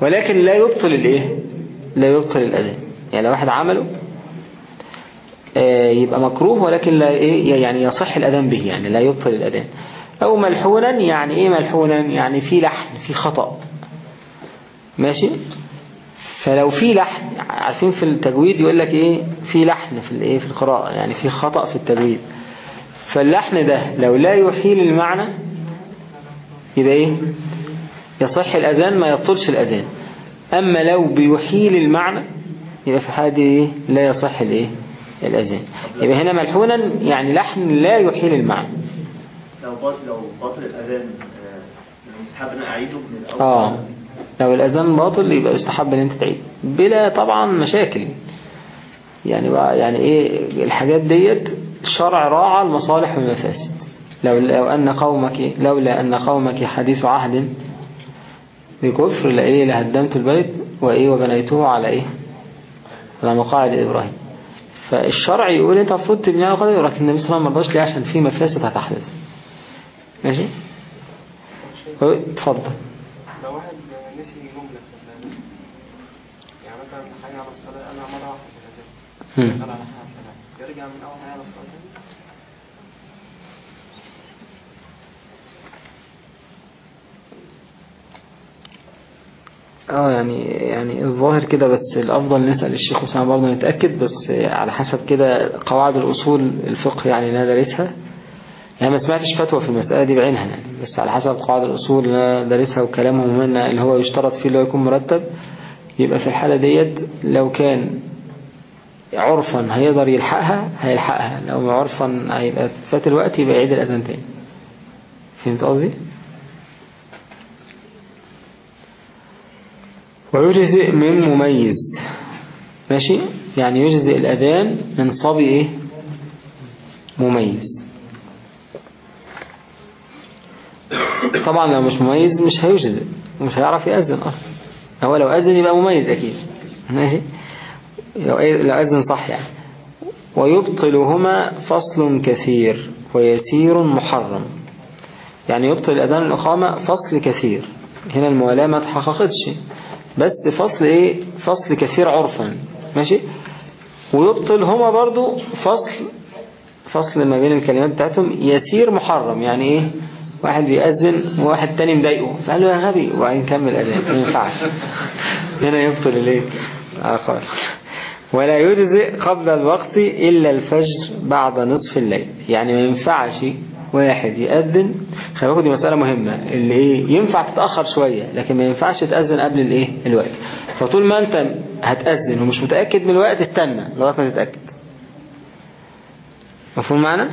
A: ولكن لا يبطل الإيه؟ لا يبطل الأذان. يعني لو واحد عمله يبقى مكروه ولكن لا إيه؟ يعني يصح الأذان به. يعني لا يبطل الأذان. أو ملحونا يعني إيه ملحونا؟ يعني في لحن في خطأ. ماشي؟ فلو في لحن عارفين في التجويد يقول لك إيه؟ في لحن في الإيه؟ في القراءة يعني في خطأ في التجويد. فاللحن ده لو لا يحيل المعنى يبقى إيه؟ يصح الأذان ما يبطلش الأذان. أما لو بيحيل المعنى يبقى في حالة إيه؟ لا يصح الإيه؟ الأذان. يبقى هنا ملحونا يعني لحن لا يحيل المعنى.
F: لو بطل لو بطل الأذان مستحب أن أعيده من الأول؟
A: آه. لو الأذان باطل يبقى يستحب إن أنت تعيد. بلا طبعا مشاكل. يعني بقى يعني إيه الحاجات ديت الشرع راعى المصالح والمفاسد لو لو أن قومك لولا أن قومك حديث عهد بكفر لإيه؟ لهدمت البيت. وإيه؟ وبنيته على إيه؟ على مقاعد إبراهيم. فالشرع يقول أنت المفروض تبني على قدر ولكن النبي صلى الله عليه وسلم ما رضاش ليه؟ عشان في مفاسد هتحدث. ماشي؟ اتفضل.
H: آه يعني
A: يعني الظاهر كده بس الأفضل نسأل الشيخ أسامة برضه نتأكد بس على حسب كده قواعد الأصول الفقه يعني اللي أنا دارسها. يعني ما سمعتش فتوى في المسألة دي بعينها يعني بس على حسب قواعد الأصول اللي أنا دارسها وكلامهم منا اللي هو يشترط فيه اللي هو يكون مرتب. يبقى في الحالة ديت لو كان عرفا هيقدر يلحقها هيلحقها. لو عرفا هيبقى فات الوقت يبقى يعيد الأذان تاني. فهمت قصدي؟ ويجزئ من مميز. ماشي؟ يعني يجزئ الأذان من صبي إيه؟ مميز. طبعا لو مش مميز مش هيجزئ ومش هيعرف يأذن أصلا. هو لو أذن يبقى مميز أكيد. ماشي؟ لو أذن صح يعني. ويبطلهما فصل كثير ويسير محرم. يعني يبطل الأذان الإقامة فصل كثير. هنا الموالاة ما تحققتش. بس فصل إيه؟ فصل كثير عرفا. ماشي؟ ويبطل هما برضو فصل فصل ما بين الكلمات بتاعتهم يسير محرم. يعني إيه؟ واحد بيأذن وواحد تاني مضايقه. فقال له يا غبي وبعدين كمل أذان ما ينفعش. هنا يبطل الايه آخر ولا يجزئ قبل الوقت إلا الفجر بعد نصف الليل. يعني ما ينفعش واحد يأذن. خلي بالكم دي مسألة مهمة اللي إيه ينفع تتأخر شوية لكن ما ينفعش تأذن قبل الإيه؟ الوقت. فطول ما أنت هتأذن ومش متأكد من الوقت استنى لغاية ما تتأكد. مفهوم معنا؟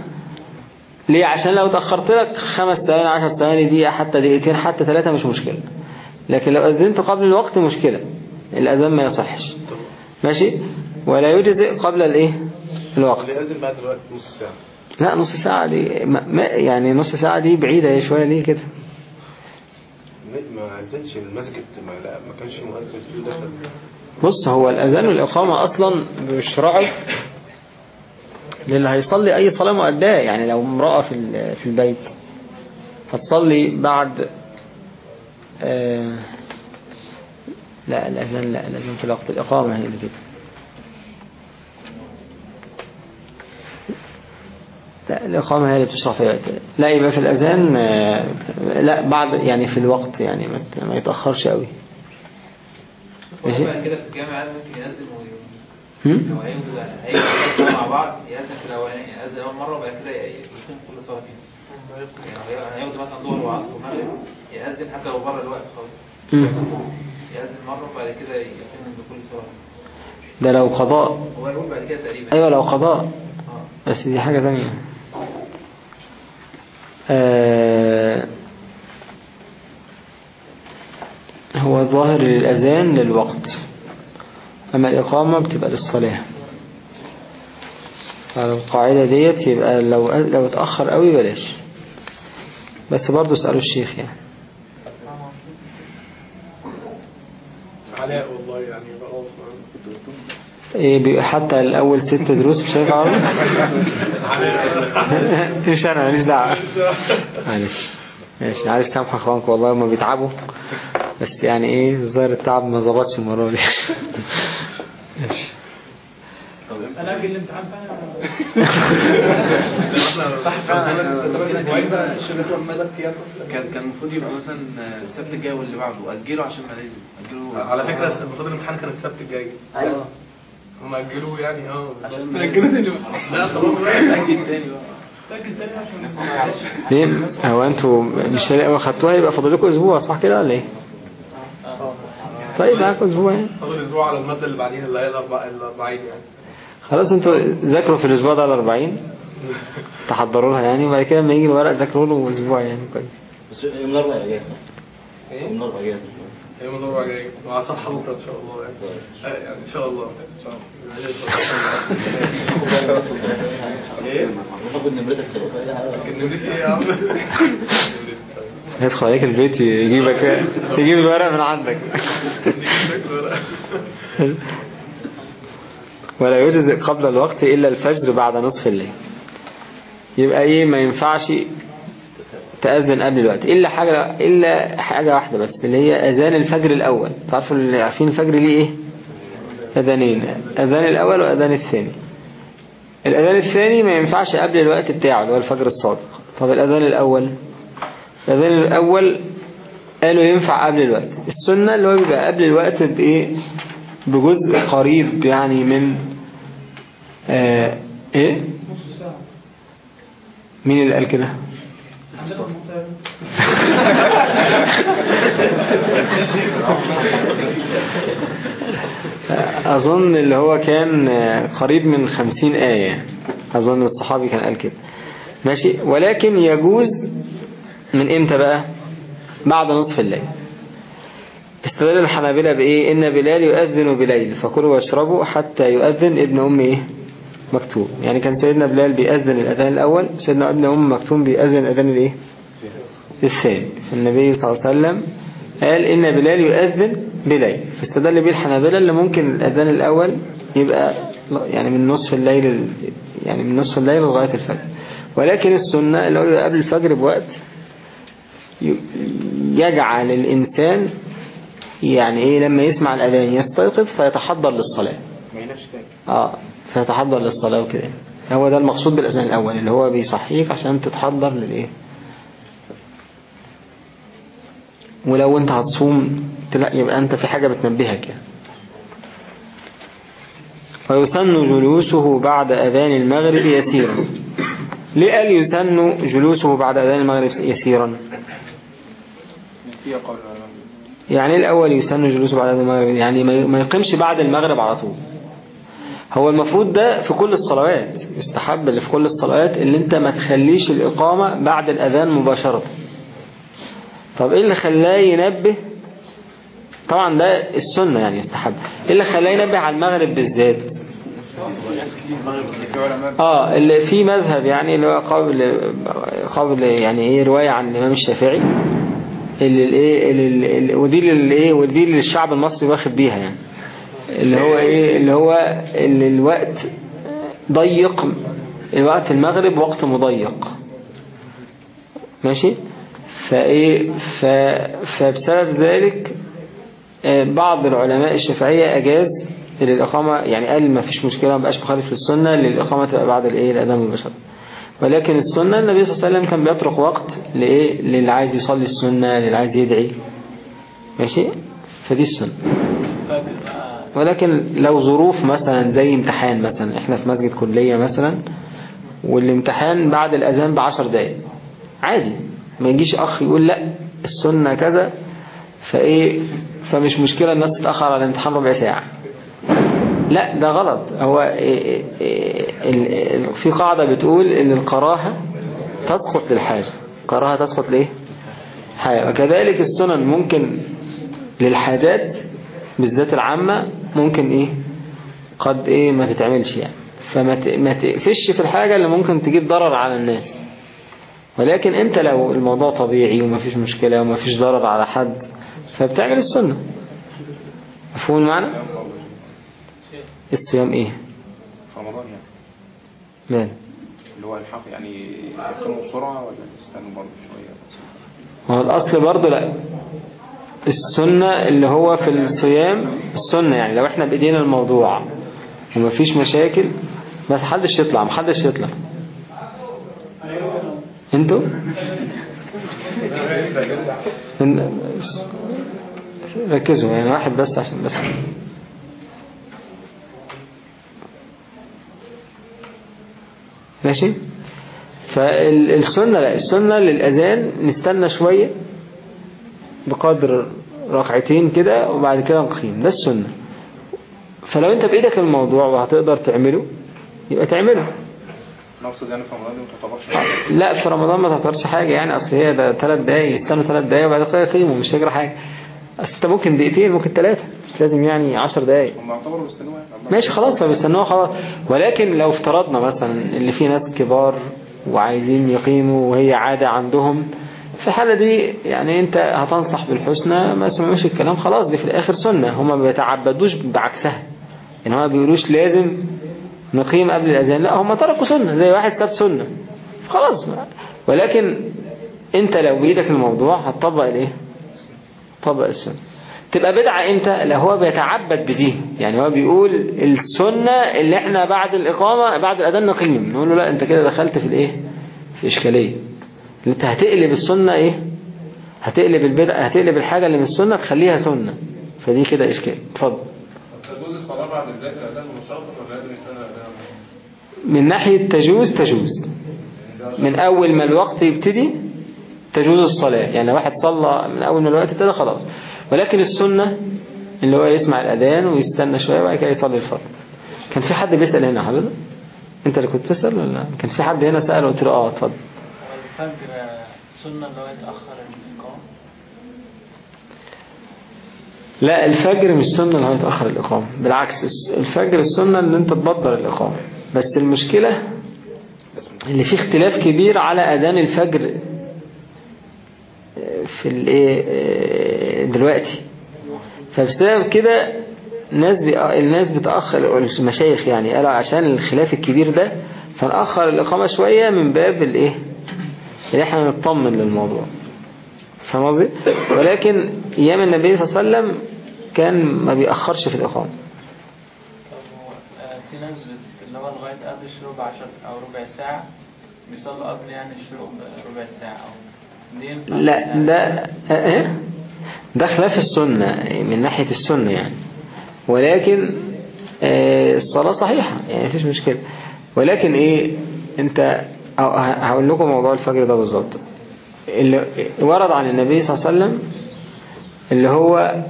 A: ليه؟ عشان لو تأخرت لك خمس ثواني عشر ثواني دقيقة حتى دقيقتين حتى ثلاثة مش مشكلة. لكن لو أذنت قبل الوقت مشكلة. الأذان ما يصحش. ماشي؟ ولا يجزئ قبل الإيه؟ الوقت.
G: نص ساعة.
A: لا نص ساعة دي ما ما- يعني نص ساعة دي بعيدة شوية. ليه كده؟
G: ما أذنش المسجد ما لا ما كانش مؤذن. فيه دخل
A: بص هو الأذان والإقامة أصلا بيشرعوا للي هيصلي أي صلاة مؤداة يعني لو امرأة في ال- في البيت هتصلي بعد آه لا الأذان لا الأذان في الوقت الإقامة هي اللي كده. لا الإقامة هي اللي بتشرع في الوقت لا يبقى في الأذان آه، لا بعد يعني في الوقت يعني ما يتأخرش قوي ماشي؟
M: كده في الجامع لازم ممكن يأذن هيجوا مع بعض يأذن في الأولاني يأذن أول مرة وبعد كده يقيم كل صلاة فيها. يعني هياخد مثلا ظهر وعصر ومغرب يأذن حتى لو بره الوقت خالص. يأذن مرة وبعد كده يقيم بكل صلاة
A: ده لو قضاء.
M: هو يقول بعد كده تقريبا.
A: أيوة لو قضاء. بس دي حاجة تانية. آه هو ظاهر للأذان للوقت. أما الإقامة بتبقى للصلاة. على القاعدة ديت يبقى لو لو اتأخر قوي بلاش. بس برضه اسألوا الشيخ يعني.
B: علاء والله يعني رؤوف
A: إيه بيبقى حتى الأول ست دروس مش هينفع عربي؟ [LAUGHS] مش أنا ماليش دعوة. معلش. ماشي عايز سامح اخوانك والله هما بيتعبوا. بس يعني إيه الظاهر التعب ما ظبطش المرة دي. ماشي.
B: أنا أجي الامتحان [LAUGHS] [LAUGHS]
J: كان كان المفروض يبقى مثلا السبت الجاي واللي بعده. أجله عشان ما لازم أجله
B: على فكرة المفروض الامتحان كان السبت الجاي.
J: أيوه.
B: هم أجلوه يعني آه.
J: عشان
B: أجلوه تاني لا خلاص بقى
J: أجل تاني بقى.
A: هو أنتوا مش هلاقوا خدتوها يبقى فاضل لكم أسبوع صح كده ولا إيه؟ طيب معاكم أسبوع. يعني
B: فاضل أسبوع على المادة اللي بعديها اللي هي الأربع- الأربعين يعني.
A: خلاص أنتوا ذاكروا في الأسبوع ده الأربعين؟ [LAUGHS] تحضروا لها يعني وبعد كده لما يجي الورق ذاكروا له أسبوع يعني كويس
F: بس يوم الأربعاء يا جاي صح؟ يوم الأربعاء جاي
B: يوم الأربعاء جاي مع صفحة بكرة إن شاء الله يعني. آه، يعني إن شاء الله. إن شاء الله
F: إيه؟ باخد نمرتك
B: نمرتي إيه يا عم؟ [LAUGHS]
A: هيدخل عليك البيت يجيبك يجيب الورق من عندك. [LAUGHS] ولا يجزئ قبل الوقت إلا الفجر بعد نصف الليل. يبقى إيه؟ ما ينفعش تأذن قبل الوقت. إلا حاجة إلا حاجة واحدة بس اللي هي أذان الفجر الأول. تعرفوا اللي عارفين الفجر ليه إيه؟ أذانين. أذان الأول وأذان الثاني. الأذان الثاني ما ينفعش قبل الوقت بتاعه اللي هو الفجر الصادق طب الأذان الأول؟ الأذان الأول قالوا ينفع قبل الوقت. السنة اللي هو بيبقى قبل الوقت بإيه؟ بجزء قريب يعني من آه إيه؟ مين اللي قال كده؟ أظن اللي هو كان قريب من خمسين آية. أظن الصحابي كان قال كده. ماشي. ولكن يجوز من إمتى بقى؟ بعد نصف الليل. استدل الحنابلة بإيه؟ إن بلال يؤذن بليل فكلوا واشربوا حتى يؤذن ابن أم إيه؟ مكتوم. يعني كان سيدنا بلال بيأذن الأذان الأول سيدنا ابن أم مكتوم بيأذن الأذان الإيه؟ الثاني. فالنبي صلى الله عليه وسلم قال إن بلال يؤذن بليل. فاستدل به الحنابلة اللي ممكن الأذان الأول يبقى يعني من نصف الليل ال- يعني من نصف الليل لغاية الفجر. ولكن السنة اللي هو قبل الفجر بوقت يجعل الإنسان يعني إيه لما يسمع الأذان يستيقظ فيتحضر للصلاة.
E: ما
A: آه فيتحضر للصلاة وكده. هو ده المقصود بالأذان الأول اللي هو بيصحيك عشان تتحضر للإيه؟ ولو أنت هتصوم لا يبقى أنت في حاجة بتنبهك يعني. ويسن جلوسه بعد أذان المغرب يسيرا. ليه قال يسن جلوسه بعد أذان المغرب يسيرا؟ يعني الأول يسن جلوسه بعد المغرب يعني ما يقيمش بعد المغرب على طول. هو المفروض ده في كل الصلوات يستحب اللي في كل الصلوات اللي أنت ما تخليش الإقامة بعد الأذان مباشرة. طب إيه اللي خلاه ينبه؟ طبعا ده السنة يعني يستحب. إيه اللي خلاه ينبه على المغرب بالذات؟ آه اللي في مذهب يعني اللي هو قول قول يعني إيه رواية عن الإمام الشافعي. اللي الايه اللي اللي- ودي للايه ودي اللي الشعب المصري واخد بيها يعني. اللي هو إيه اللي هو اللي الوقت ضيق الوقت المغرب وقت مضيق. ماشي؟ فايه ف فبسبب ذلك آه، بعض العلماء الشافعية أجاز للإقامة يعني قال ما فيش مشكلة ما بقاش مخالف للسنة للإقامة تبقى بعد الإيه الأذان مباشرة ولكن السنة النبي صلى الله عليه وسلم كان بيترك وقت لإيه؟ للي عايز يصلي السنة للي عايز يدعي. ماشي؟ فدي السنة. ولكن لو ظروف مثلا زي امتحان مثلا إحنا في مسجد كلية مثلا والامتحان بعد الأذان بعشر دقايق. عادي. ما يجيش أخ يقول لأ السنة كذا فإيه؟ فمش مشكلة الناس تتأخر على الامتحان ربع ساعة. لا ده غلط. هو إيه إيه ال- في قاعدة بتقول إن الكراهة تسقط للحاجة. الكراهة تسقط ليه حاجة. وكذلك السنن ممكن للحاجات بالذات العامة ممكن إيه؟ قد إيه؟ ما تتعملش يعني. فما تقفش في الحاجة اللي ممكن تجيب ضرر على الناس. ولكن أنت لو الموضوع طبيعي وما فيش مشكلة وما فيش ضرر على حد فبتعمل السنة. مفهوم المعنى؟ الصيام
E: إيه؟ رمضان يعني.
A: مال.
E: اللي هو الحق يعني يقيموا بسرعة ولا يستنوا برضه شوية؟
A: ما هو الأصل برضه لا. السنة اللي هو في الصيام السنة يعني. لو إحنا بإيدينا الموضوع ومفيش مشاكل بس محدش يطلع محدش يطلع. أنتوا؟ [LAUGHS] ركزوا يعني واحد بس عشان بس. ماشي؟ فالسنة لا السنة للأذان نستنى شوية بقدر ركعتين كده وبعد كده نقيم. ده السنة. فلو انت بإيدك الموضوع وهتقدر تعمله يبقى تعمله.
E: نقصد يعني في رمضان ما تعتبرش حاجة.
A: لا في رمضان ما تعتبرش حاجة يعني. أصل هي ده ثلاث دقايق استنوا ثلاث دقايق وبعد كده يقيموا مش هيجرى حاجة. أصل انت ممكن دقيقتين ممكن ثلاثة مش لازم يعني عشر دقايق.
E: هم يعتبروا بيستنوها.
A: ماشي خلاص فبيستنوها خلاص. ولكن لو افترضنا مثلا اللي في ناس كبار وعايزين يقيموا وهي عادة عندهم في الحالة دي يعني أنت هتنصح بالحسنى ما سمعوش الكلام خلاص دي في الآخر سنة. هما ما بيتعبدوش بعكسها. يعني هما ما بيقولوش لازم نقيم قبل الأذان. لا هما تركوا سنة زي واحد ساب سنة. خلاص. ولكن أنت لو بإيدك الموضوع هتطبق الإيه؟ طبق السنة. تبقى بدعة إمتى لو هو بيتعبد بدي يعني هو بيقول السنة اللي إحنا بعد الإقامة بعد الأذان نقيم. نقول له لا انت كده دخلت في الإيه؟ في إشكالية. انت هتقلب السنة إيه؟ هتقلب البدع هتقلب الحاجة اللي من السنة تخليها سنة. فدي كده إشكال. اتفضل؟ من ناحية تجوز تجوز. من أول ما الوقت يبتدي تجوز الصلاة. يعني واحد صلى من أول ما الوقت ابتدى خلاص. ولكن السنة اللي هو يسمع الأذان ويستنى شوية وبعد كده يصلي الفرض كان في حد بيسأل هنا حضرتك؟ أنت اللي كنت تسأل ولا؟ كان في حد هنا سأل وقلت له آه اتفضل.
L: الفجر سنة اللي هو يتأخر الإقامة؟
A: لا الفجر مش سنة اللي هو يتأخر الإقامة. بالعكس الفجر السنة اللي أنت تبطل الإقامة. بس المشكلة اللي فيه اختلاف كبير على أذان الفجر في الايه دلوقتي فبسبب كده الناس. الناس بتأخر المشايخ يعني قالوا عشان الخلاف الكبير ده فنأخر الإقامة شوية من باب الايه اللي إحنا نطمن للموضوع فاهم قصدي؟ ولكن أيام النبي صلى الله عليه وسلم كان ما بيأخرش في الإقامة
L: آه، في ناس اللي هو لغاية قبل الشروق بعشر أو ربع ساعة بيصلوا قبل يعني الشروق بربع ساعة أو؟
A: لا ده إيه ده خلاف السنة من ناحية السنة يعني. ولكن آه، الصلاة صحيحة يعني مفيش مشكلة. ولكن إيه أنت هقول لكم موضوع الفجر ده بالظبط. اللي ورد عن النبي صلى الله عليه وسلم اللي هو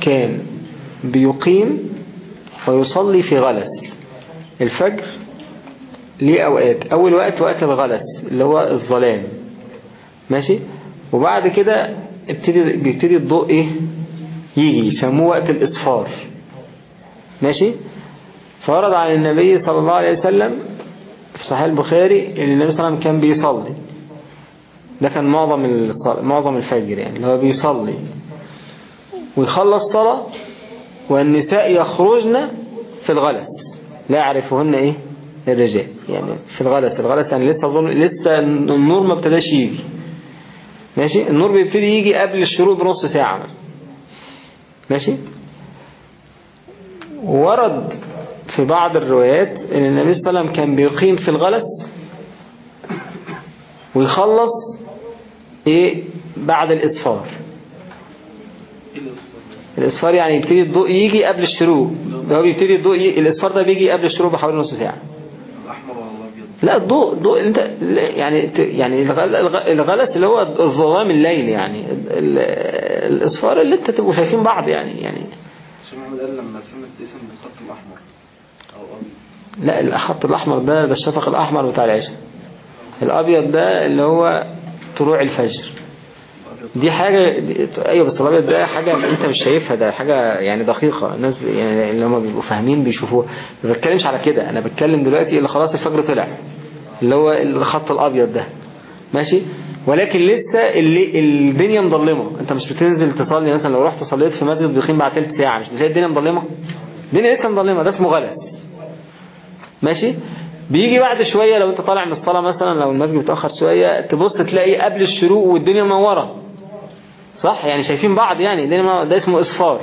A: كان بيقيم ويصلي في غلس. الفجر ليه أوقات؟ أول وقت وقت الغلس اللي هو الظلام. ماشي؟ وبعد كده ابتدي بيبتدي الضوء إيه؟ يجي يسموه وقت الإصفار. ماشي؟ فورد عن النبي صلى الله عليه وسلم في صحيح البخاري إن النبي صلى الله عليه وسلم كان بيصلي. ده كان معظم معظم الفجر يعني اللي هو بيصلي. ويخلص صلاة والنساء يخرجن في الغلس. لا يعرفهن إيه؟ الرجال يعني في الغلس. الغلس يعني لسه. لسه النور ما ابتداش يجي. ماشي؟ النور بيبتدي يجي قبل الشروق بنص ساعة مثلا. ماشي؟ ورد في بعض الروايات إن النبي صلى الله عليه وسلم كان بيقيم في الغلس ويخلص إيه؟ بعد الاسفار الاسفار يعني يبتدي الضوء يجي قبل الشروق. ده بيبتدي الضوء ي... الاسفار ده بيجي قبل الشروق بحوالي نص
J: الأبيض؟
A: لا الضوء الضوء انت يعني يعني الغل- الغ- الغلس اللي هو الظلام الليل يعني ال- ال- الإصفار اللي انت تبقوا شايفين بعض يعني يعني.
J: محمد قال لما السنة تقسم بالخط الأحمر. أو أبيض.
A: لا الخط الأحمر ده ده الشفق الأحمر بتاع العشاء. الأبيض ده اللي هو طلوع الفجر. دي حاجة دي أيوه بس الأبيض ده حاجة أنت مش شايفها ده حاجة يعني دقيقة. الناس ب- يعني هم بيبقوا فاهمين بيشوفوها. ما بتكلمش على كده. أنا بتكلم دلوقتي اللي خلاص الفجر طلع اللي هو الخط الأبيض ده. ماشي؟ ولكن لسه اللي الدنيا مظلمة. أنت مش بتنزل تصلي مثلا. لو رحت صليت في مسجد بيقيم بعد ثلث ساعة مش بتلاقي الدنيا مظلمة؟ الدنيا لسه مظلمة. ده اسمه غلس. ماشي؟ بيجي بعد شوية لو أنت طالع من الصلاة مثلا لو المسجد متأخر شوية تبص تلاقي قبل الشروق والدنيا منورة. صح؟ يعني شايفين بعض يعني. ده اسمه إصفار.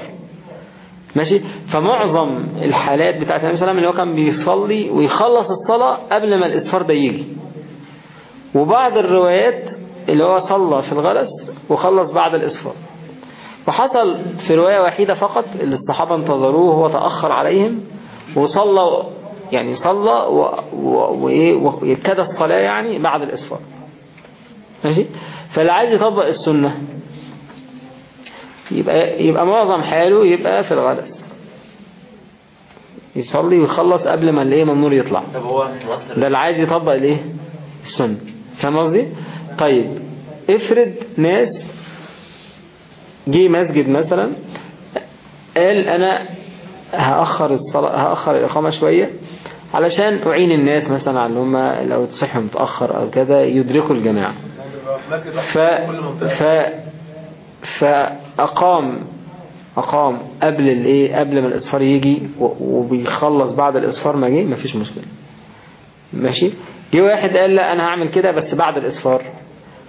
A: ماشي؟ فمعظم الحالات بتاعت النبي صلى الله عليه وسلم اللي هو كان بيصلي ويخلص الصلاة قبل ما الإصفار ده يجي. وبعض الروايات اللي هو صلى في الغلس وخلص بعد الإصفار. وحصل في رواية وحيدة فقط اللي الصحابة انتظروه وهو تأخر عليهم وصلى يعني صلى وابتدى الصلاة يعني بعد الإصفار. ماشي؟ فاللي عايز يطبق السنة يبقى يبقى معظم حاله يبقى في الغلس يصلي ويخلص قبل ما الايه ما النور يطلع.
K: طب هو
A: ده اللي عايز يطبق الايه؟ السنة. فاهم قصدي؟ طيب افرض ناس جه مسجد مثلا قال أنا هأخر الصلاة هأخر الإقامة شوية علشان أعين الناس مثلا على هم لو تصحوا متأخر أو كده يدركوا الجماعة. ف... ف... فأقام أقام قبل الإيه قبل ما الإصفار يجي. وبيخلص بعد الإصفار ما جه مفيش مشكلة ماشي جه واحد قال لا أنا هعمل كده بس بعد الإصفار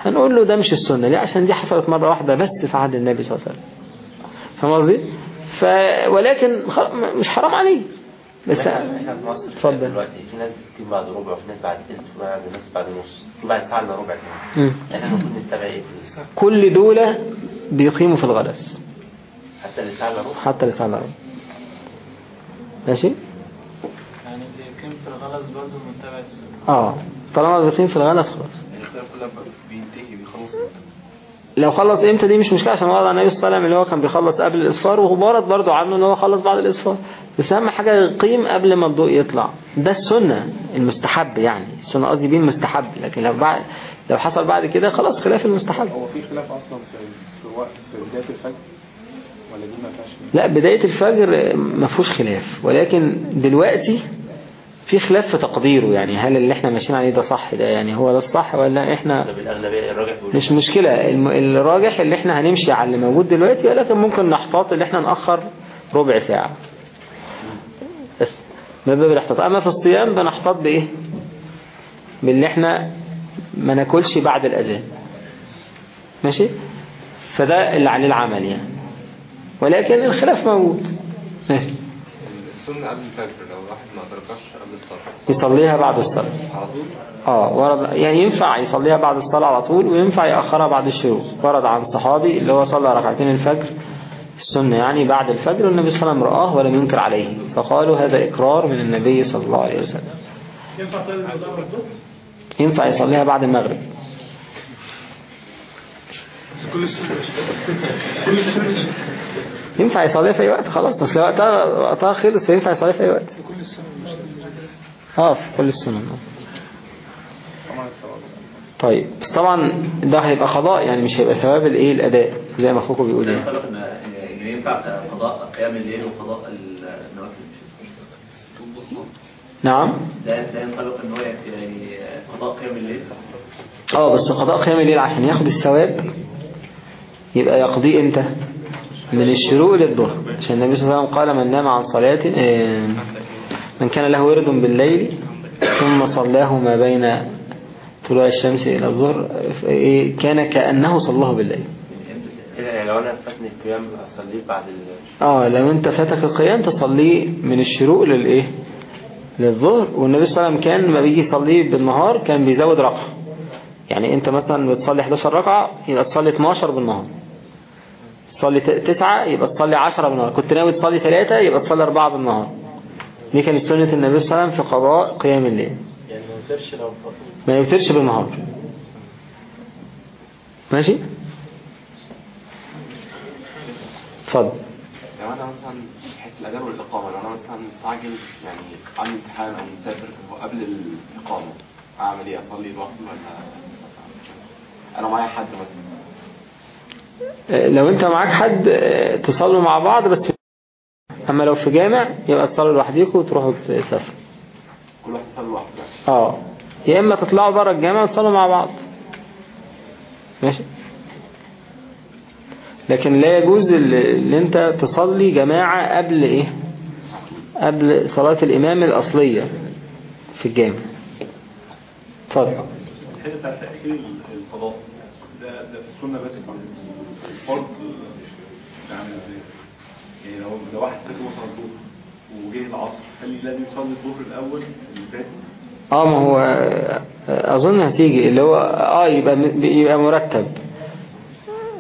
A: هنقول له ده مش السنة ليه عشان دي حصلت مرة واحدة بس في عهد النبي صلى الله عليه وسلم فاهم قصدي ف... ولكن. مش حرام عليه بس
C: إحنا في مصر
A: اتفضل.
C: دلوقتي في ناس بتقيم بعد ربع وفي ناس بعد تلت وفي ناس بعد نص في بعد ساعة إلا ربع كمان. يعني إحنا المفروض نتبع إيه في
A: كل دولة بيقيموا في الغلس
C: حتى الا ربع
A: حتى لسان العرب ماشي؟
L: يعني اللي يقيم في الغلس برضه متبع السنة
A: آه. طالما بيقيم في الغلس خلاص.
E: كلها بينتهي بيخلص.
A: لو خلص إمتى دي مش مشكلة عشان ورد عن النبي صلى الله عليه وسلم اللي هو كان بيخلص قبل الإصفار وهو ورد برضه عنه إن هو خلص بعد الإصفار. بس أهم حاجة يقيم قبل ما الضوء يطلع. ده السنة المستحب يعني. السنة قصدي بيه المستحب. لكن لو بعد لو حصل بعد كده خلاص خلاف المستحب.
E: هو في خلاف أصلا في وقت الفجر ولا دي ما فيهاش
A: لا بداية الفجر ما فيهوش خلاف ولكن دلوقتي في خلاف في تقديره يعني هل اللي إحنا ماشيين عليه ده صح ده يعني هو ده الصح ولا
C: إحنا
A: مش مشكلة الراجح اللي إحنا هنمشي على اللي موجود دلوقتي ولكن ممكن نحتاط اللي إحنا نأخر ربع ساعة. بس من باب الاحتاط أما في الصيام بنحتاط بإيه؟ باللي إحنا ما ناكلش بعد الأذان. ماشي؟ فده اللي عليه العمل يعني. ولكن الخلاف موجود.
E: السنة قبل الفجر لو الواحد ما تركش قبل الصلاة.
A: يصليها بعد الصلاة.
E: على طول؟
A: آه ورد يعني ينفع يصليها بعد الصلاة على طول وينفع يأخرها بعد الشروق. ورد عن صحابي اللي هو صلى ركعتين الفجر السنة يعني بعد الفجر والنبي صلى الله عليه وسلم رآه ولم ينكر عليه. فقالوا هذا إقرار من النبي صلى الله عليه وسلم؟
B: ينفع
A: يصليها بعد المغرب.
B: كل
A: ينفع يصليها في أي وقت؟ خلاص أصل وقتها وقتها خلص فينفع يصليها في أي وقت؟
B: كل
A: آه في كل السنن
E: الثواب
A: طيب بس طبعا ده هيبقى قضاء يعني مش هيبقى ثواب الإيه؟ الأداء زي ما أخوكم بيقول يعني.
F: ان ينفع قضاء قيام الليل وقضاء النوافل
A: نعم.
F: لا لا ينطبق ان هو يعني قضاء قيام الليل
A: آه بس قضاء قيام الليل عشان ياخد الثواب. يبقى يقضيه إمتى؟ من الشروق للظهر. عشان النبي صلى الله عليه وسلم قال من نام عن صلاة آه، من كان له ورد بالليل ثم صلاه ما بين طلوع الشمس إلى الظهر إيه، كان كأنه صلاه بالليل.
C: كده يعني لو أنا فاتني القيام أصليه بعد ال...
A: آه لو أنت فاتك القيام تصليه من الشروق للايه للظهر. والنبي صلى الله عليه وسلم كان ما بيجي يصليه بالنهار كان بيزود ركعة. يعني أنت مثلا بتصلي 11 ركعة يبقى تصلي 12 بالنهار. تصلي 9 يبقى تصلي 10 بالنهار. كنت ناوي تصلي 3 يبقى تصلي 4 بالنهار. دي كانت سنة النبي صلى الله عليه وسلم في قضاء قيام الليل.
L: يعني ما يقدرش لو
A: ما يوترش بالنهار. ماشي؟ اتفضل.
N: لو أنا مثلا حتة الاذان والإقامة. لو أنا مثلا مستعجل يعني عندي امتحان أو مسافر قبل الإقامة. أعمل إيه؟ أصلي لوحدي ولا أنا معايا حد مثلا؟
A: لو انت معاك حد آه، تصلوا مع بعض بس في أما لو في جامع يبقى تصلوا لوحديكم وتروحوا تسافروا.
N: كل واحد يصلي لوحده.
A: آه. يا إما تطلعوا بره الجامع وتصلوا مع بعض. ماشي؟ لكن لا يجوز اللي أنت تصلي جماعة قبل إيه؟ قبل صلاة الإمام الأصلية في الجامع. اتفضل.
O: الحته بتاعت تأخير القضاء. ده ده في السنة بس الفرض. يعني إزاي؟ يعني لو لو واحد فات مثلا الظهر وجه العصر هل لازم يصلي الظهر الأول اللي فات؟
A: آه ما هو آه، أظن هتيجي اللي هو آه يبقى يبقى مرتب.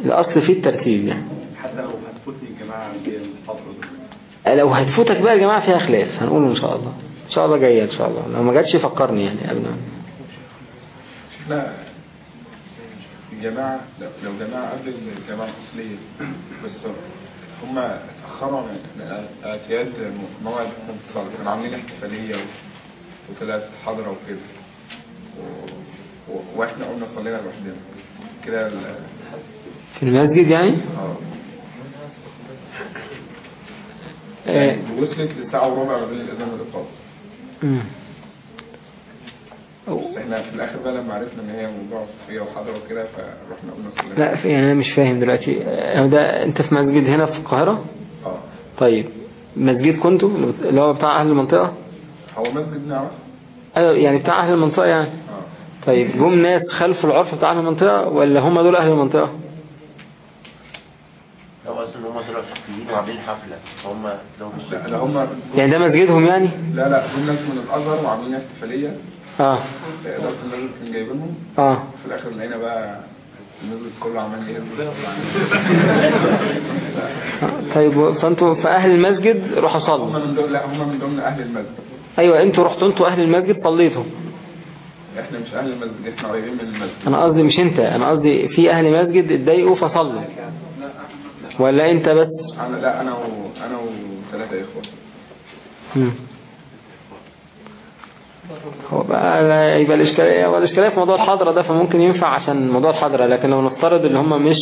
A: الأصل فيه الترتيب يعني.
O: حتى لو هتفوتني الجماعة الفترة دي.
A: لو هتفوتك بقى يا جماعة فيها خلاف هنقوله إن شاء الله. إن شاء الله جاية إن شاء الله. لو ما جاتش فكرني يعني قبل ما.
E: إحنا الجماعة لو لو جماعة قبل الجماعة الأصلية بس هم اتأخروا عن اعتياد موعد الصلاة كانوا عاملين احتفالية وطلعت حضرة وكده. و- وإحنا قلنا صلينا لوحدنا كده ال-
A: في المسجد يعني؟
E: آه.
A: آه،
E: يعني وصلت لساعة وربع ما بين الأذان والإقامة. إحنا في الآخر بقى لما عرفنا إن هي موضوع صفية وحضرة وكده فرحنا قلنا صلينا.
A: لا في- يعني أنا مش فاهم دلوقتي. آه، ده أنت في مسجد هنا في القاهرة؟
E: آه.
A: طيب مسجد كنتوا؟ اللي هو بتاع أهل المنطقة؟
E: هو مسجد نعمة
A: أيوه يعني بتاع أهل المنطقة يعني. طيب جم ناس خلفوا العرف بتاع أهل المنطقة ولا هم دول أهل المنطقة؟
C: لو أصلا هم طلعوا صحفيين وعاملين حفلة. هم لو
E: هم
A: يعني ده مسجدهم يعني؟
E: لا لا دول ناس من الأزهر وعاملين احتفالية.
A: آه.
E: اداره المسجد كان جايبينهم
A: آه.
E: في الآخر لقينا بقى كله عمال
A: طيب فأنتوا في أهل المسجد روحوا صلوا.
E: هم من دول لا هم من ضمن أهل المسجد.
A: أيوه أنتوا رحتوا أنتوا أهل المسجد صليتوا.
E: إحنا مش أهل المسجد إحنا قريبين من المسجد.
A: أنا قصدي مش أنت أنا قصدي في أهل مسجد اتضايقوا فصلوا. ولا أنت بس؟
E: أنا لا أنا و... أنا وثلاثة
A: إخوة. هو بقى يبقى الإشكالية هو الإشكالية في موضوع الحضرة ده فممكن ينفع عشان موضوع الحضرة لكن لو نفترض اللي هم مش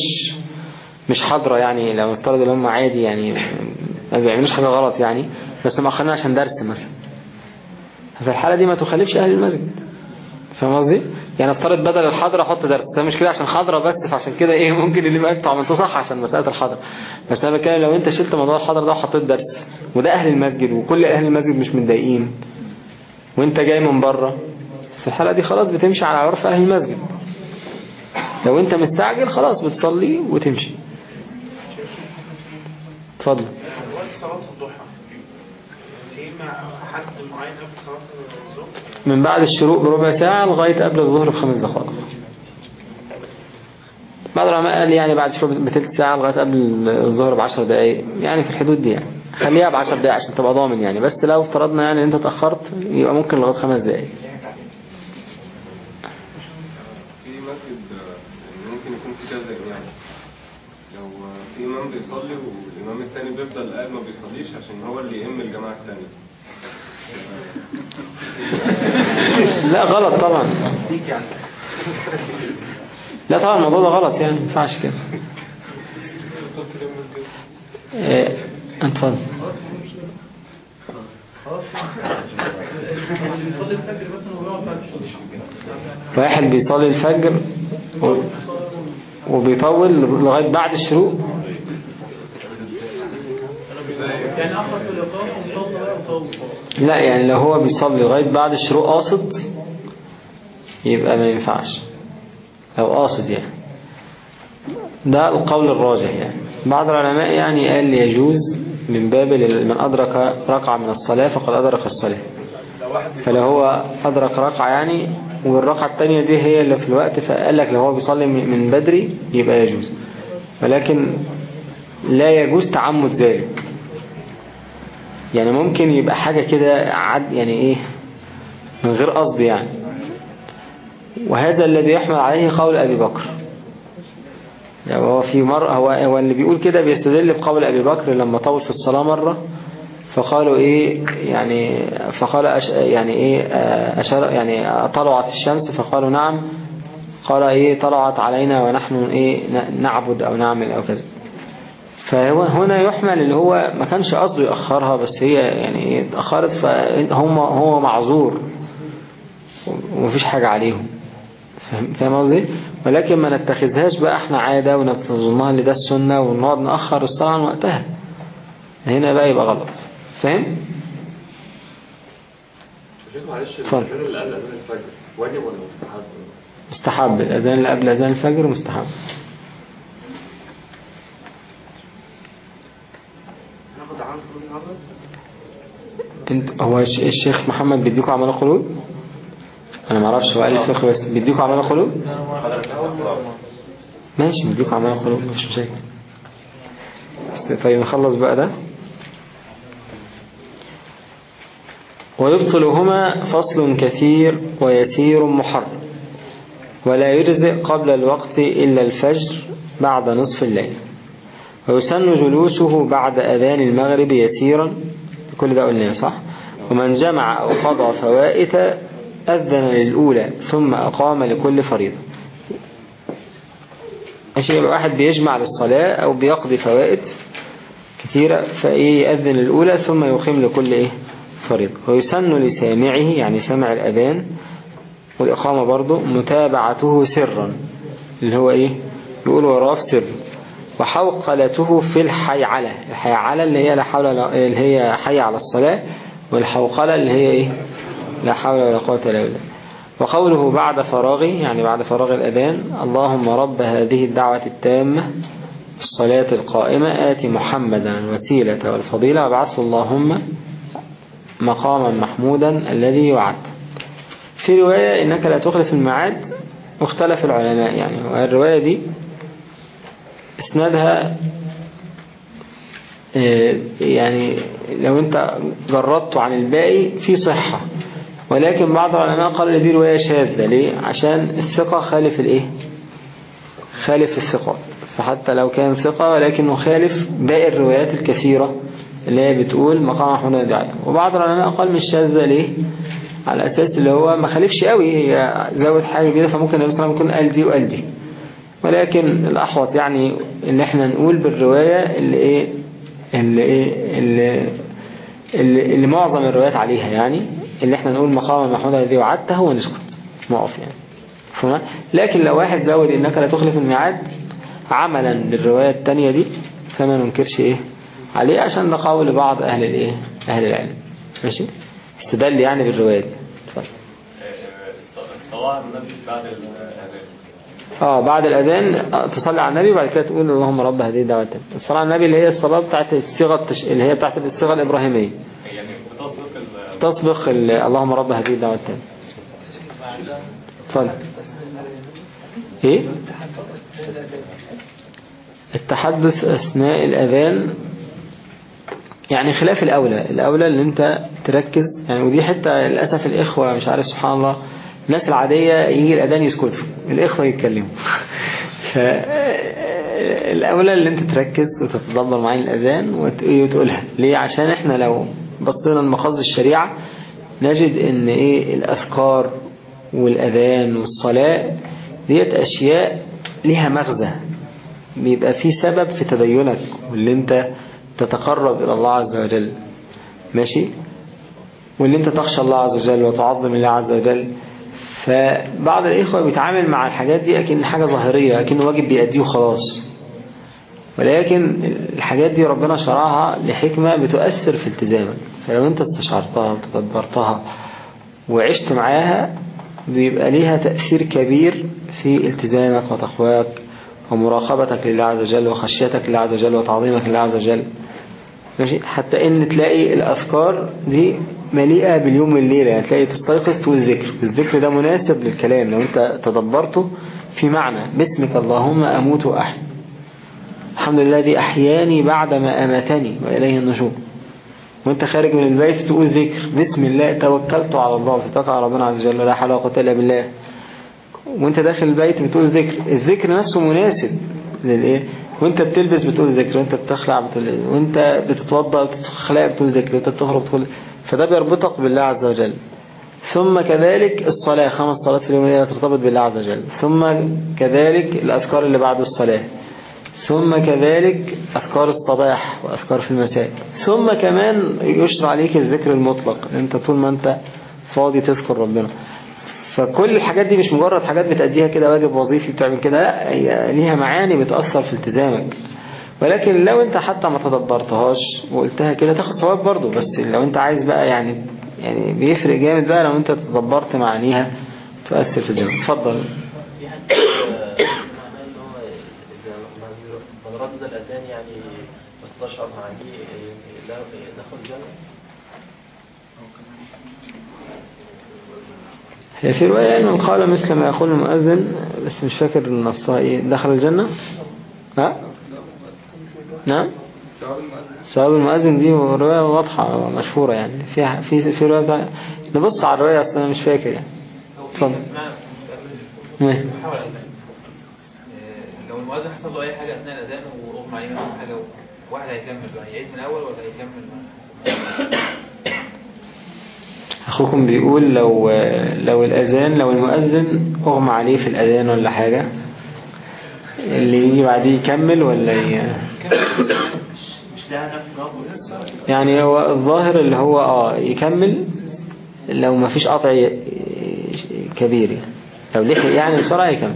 A: مش حضرة يعني لو نفترض اللي هم عادي يعني ما بيعملوش حاجة غلط يعني بس مأخرين عشان درس مثلا. في الحالة دي ما تخالفش أهل المسجد. فاهم قصدي؟ يعني افترض بدل الحضرة أحط درس. ده مش كده عشان حضرة بس فعشان كده إيه [LAUGHS] ممكن اللي بقى عملتوه صح عشان مسألة الحضرة. بس أنا بتكلم لو أنت شلت موضوع الحضرة ده وحطيت درس وده أهل المسجد وكل أهل المسجد مش متضايقين وانت جاي من بره في الحالة دي خلاص بتمشي على عرف أهل المسجد. لو انت مستعجل خلاص بتصلي وتمشي. اتفضل. من بعد الشروق بربع ساعة لغاية قبل الظهر بخمس دقائق. بعض العلماء قال يعني بعد الشروق بثلث ساعة لغاية قبل الظهر بعشر دقايق يعني في الحدود دي يعني. خليها بعشر دقايق عشان تبقى ضامن يعني. بس لو افترضنا يعني إن أنت اتأخرت يبقى ممكن لغاية خمس دقايق.
D: في مسجد آه، ممكن يكون في كذا إمام لو آه، في إمام بيصلي والإمام التاني بيفضل قاعد ما بيصليش عشان هو اللي يهم الجماعة التانية. [LAUGHS]
A: لا غلط طبعا. لا طبعا الموضوع ده غلط يعني ما ينفعش كده. [LAUGHS] إيه اتفضل واحد بيصلي الفجر وبيطول لغاية بعد الشروق. لا يعني لو هو بيصلي لغاية بعد الشروق قاصد يبقى ما ينفعش. لو قاصد يعني. ده القول الراجح يعني. بعض العلماء يعني قال يجوز من باب من أدرك ركعة من الصلاة فقد أدرك الصلاة. فلو هو أدرك ركعة يعني والركعة التانية دي هي اللي في الوقت فقال لك لو هو بيصلي من من بدري يبقى يجوز. ولكن لا يجوز تعمد ذلك. يعني ممكن يبقى حاجة كده عد يعني إيه من غير قصد يعني. وهذا الذي يحمل عليه قول أبي بكر. يعني هو في مرة هو, هو اللي بيقول كده بيستدل بقول أبي بكر لما طول في الصلاة مرة فقالوا إيه يعني فقال أش يعني إيه آه، أشار يعني طلعت الشمس فقالوا نعم قال إيه طلعت علينا ونحن ن- نعبد أو نعمل أو كذا فهو هنا يحمل اللي هو ما كانش قصده يأخرها بس هي يعني إيه اتأخرت فهم هو معذور ومفيش حاجة عليهم فاهم قصدي؟ ولكن ما نتخذهاش بقى إحنا عادة ونظنها اللي ده السنة ونقعد نأخر الصلاة عن وقتها هنا بقى يبقى غلط فاهم؟
N: معلش
A: اتفضل.
N: الأذان اللي قبل أذان الفجر واجب ولا مستحب؟
A: مستحب الأذان اللي قبل أذان الفجر مستحب انت هو الش- الشيخ محمد بيديكوا أعمال القلوب أنا معرفش هو قال الفقه بس بيديكوا أعمال القلوب ماشي بيديكوا أعمال القلوب مفيش مشاكل. طيب نخلص بقى ده. ويبطلهما فصل كثير ويسير محرم ولا يجزئ قبل الوقت إلا الفجر بعد نصف الليل. ويسن جلوسه بعد أذان المغرب يسيرا. كل ده قلنا صح؟ ومن جمع أو قضى فوائت أذن للأولى ثم أقام لكل فريضة. ماشي يبقى واحد بيجمع للصلاة أو بيقضي فوائت كثيرة فإيه يأذن الأولى ثم يقيم لكل إيه؟ فريضة. ويسن لسامعه يعني سمع الأذان والإقامة برضه متابعته سرا اللي هو إيه؟ يقول وراه في سر. وحوقلته في الحيعلة الحيعلة اللي هي لا حول اللي هي حي على الصلاة والحوقلة اللي هي إيه؟ لا حول ولا قوة إلا بالله. وقوله بعد فراغه يعني بعد فراغ الأذان اللهم رب هذه الدعوة التامة الصلاة القائمة آتي محمدا الوسيلة والفضيلة وابعثه اللهم مقاما محمودا الذي يوعد في رواية إنك لا تخلف الميعاد واختلف العلماء يعني والرواية دي إسنادها آه، يعني لو أنت جردته عن الباقي في صحة. ولكن بعض العلماء قالوا دي رواية شاذة. ليه؟ عشان الثقة خالف الإيه؟ خالف الثقات فحتى لو كان ثقة ولكنه خالف باقي الروايات الكثيرة اللي هي بتقول مقام محمود بن عدي وبعض العلماء قال مش شاذة. ليه؟ على أساس اللي هو ما خالفش قوي. هي زود حاجة كده فممكن النبي صلى الله عليه وسلم يكون قال دي وقال دي. ولكن الأحوط يعني إن إحنا نقول بالرواية اللي إيه؟ اللي اللي, اللي, اللي معظم الروايات عليها يعني. اللي إحنا نقول مقام محمود الذي وعدته ونسكت. نقف يعني. فهنا لكن لو واحد زود إنك لا تخلف الميعاد عملا للرواية التانية دي فما ننكرش إيه؟ عليه عشان ده قول بعض أهل الإيه؟ أهل العلم. ماشي؟ استدل يعني بالرواية دي. اتفضل.
K: بعد
A: آه بعد الأذان آه، تصلي على النبي وبعد كده تقول اللهم رب هذه الدعوة التامة. الصلاة على النبي اللي هي الصلاة بتاعت الصيغة التش... اللي هي بتاعت الصيغة الإبراهيمية.
K: ال-
A: اللهم رب هذه الدعوة التامة. اتفضل. إيه؟ التحدث أثناء الأذان يعني خلاف الأولى. الأولى اللي أنت تركز يعني ودي حتى للأسف الإخوة مش عارف سبحان الله الناس العادية يجي الأذان يسكتوا الإخوة يتكلموا. [LAUGHS] فالأولى اللي أنت تركز وتتدبر معين الأذان وت- وتقولها. ليه؟ عشان إحنا لو بصينا لمقاصد الشريعة نجد إن إيه الأذكار والأذان والصلاة ديت أشياء لها مغزى بيبقى في سبب في تدينك واللي أنت تتقرب إلى الله عز وجل. ماشي؟ واللي أنت تخشى الله عز وجل وتعظم الله عز وجل. فبعض الإخوة بيتعامل مع الحاجات دي أكن حاجة ظاهرية أكن واجب بيأديه خلاص. ولكن الحاجات دي ربنا شرعها لحكمة بتؤثر في التزامك. فلو انت استشعرتها وتدبرتها وعشت معاها بيبقى ليها تأثير كبير في التزامك وتقواك ومراقبتك لله عز وجل وخشيتك لله عز وجل وتعظيمك لله عز وجل. ماشي؟ حتى إن تلاقي الأفكار دي مليئة باليوم والليلة يعني تلاقي تستيقظ تقول ذكر. الذكر ده مناسب للكلام. لو انت تدبرته في معنى باسمك اللهم أموت واحيا الحمد لله دي أحياني بعدما أماتني وإليه النشور. وأنت خارج من البيت تقول ذكر. بسم الله توكلت على الله فتقع ربنا عز وجل لا حول ولا قوة إلا بالله. وأنت داخل البيت بتقول ذكر. الذكر نفسه مناسب للإيه؟ وأنت بتلبس بتقول ذكر. وأنت بتخلع بتقول وأنت بتتوضأ وتخلع بتقول ذكر. وأنت بتخرج بتقول فده بيربطك بالله عز وجل. ثم كذلك الصلاة خمس صلوات في اليوم ترتبط بالله عز وجل. ثم كذلك الأذكار اللي بعد الصلاة. ثم كذلك أذكار الصباح وأذكار في المساء. ثم كمان يشرع عليك الذكر المطلق أنت طول ما أنت فاضي تذكر ربنا. فكل الحاجات دي مش مجرد حاجات بتأديها كده واجب وظيفي بتعمل كده لا هي ليها معاني بتأثر في التزامك. ولكن لو أنت حتى ما تدبرتهاش وقلتها كده تاخد ثواب برضه بس لو أنت عايز بقى يعني يعني بيفرق جامد بقى لو أنت تدبرت معانيها تؤثر في التزامك اتفضل
I: في حد معناه ان هو اذا ردد الأذان يعني معانيه لا دخل الجنه
A: هي في رواية أنه قال مثل ما يقول المؤذن بس مش فاكر النصها إيه دخل الجنة؟ ها؟ نعم؟ ثواب المؤذن دي رواية واضحة مشهورة يعني. فيها في في رواية نبص على الرواية أصلا مش فاكر يعني. اتفضل ماشي.
M: بحاول أذان. آه، لو المؤذن حصل له أي حاجة أثناء الأذان واغمى عليه مثلا حاجة واحد هيكمل بقى. يعيد من الأول ولا هيكمل
A: أخوكم بيقول لو لو الأذان لو المؤذن أغمى عليه في الأذان ولا حاجة اللي يجي بعديه يكمل ولا ي... يعني هو الظاهر اللي هو آه يكمل لو ما فيش قطع كبير يعني. لو لحق يعني بسرعة يكمل.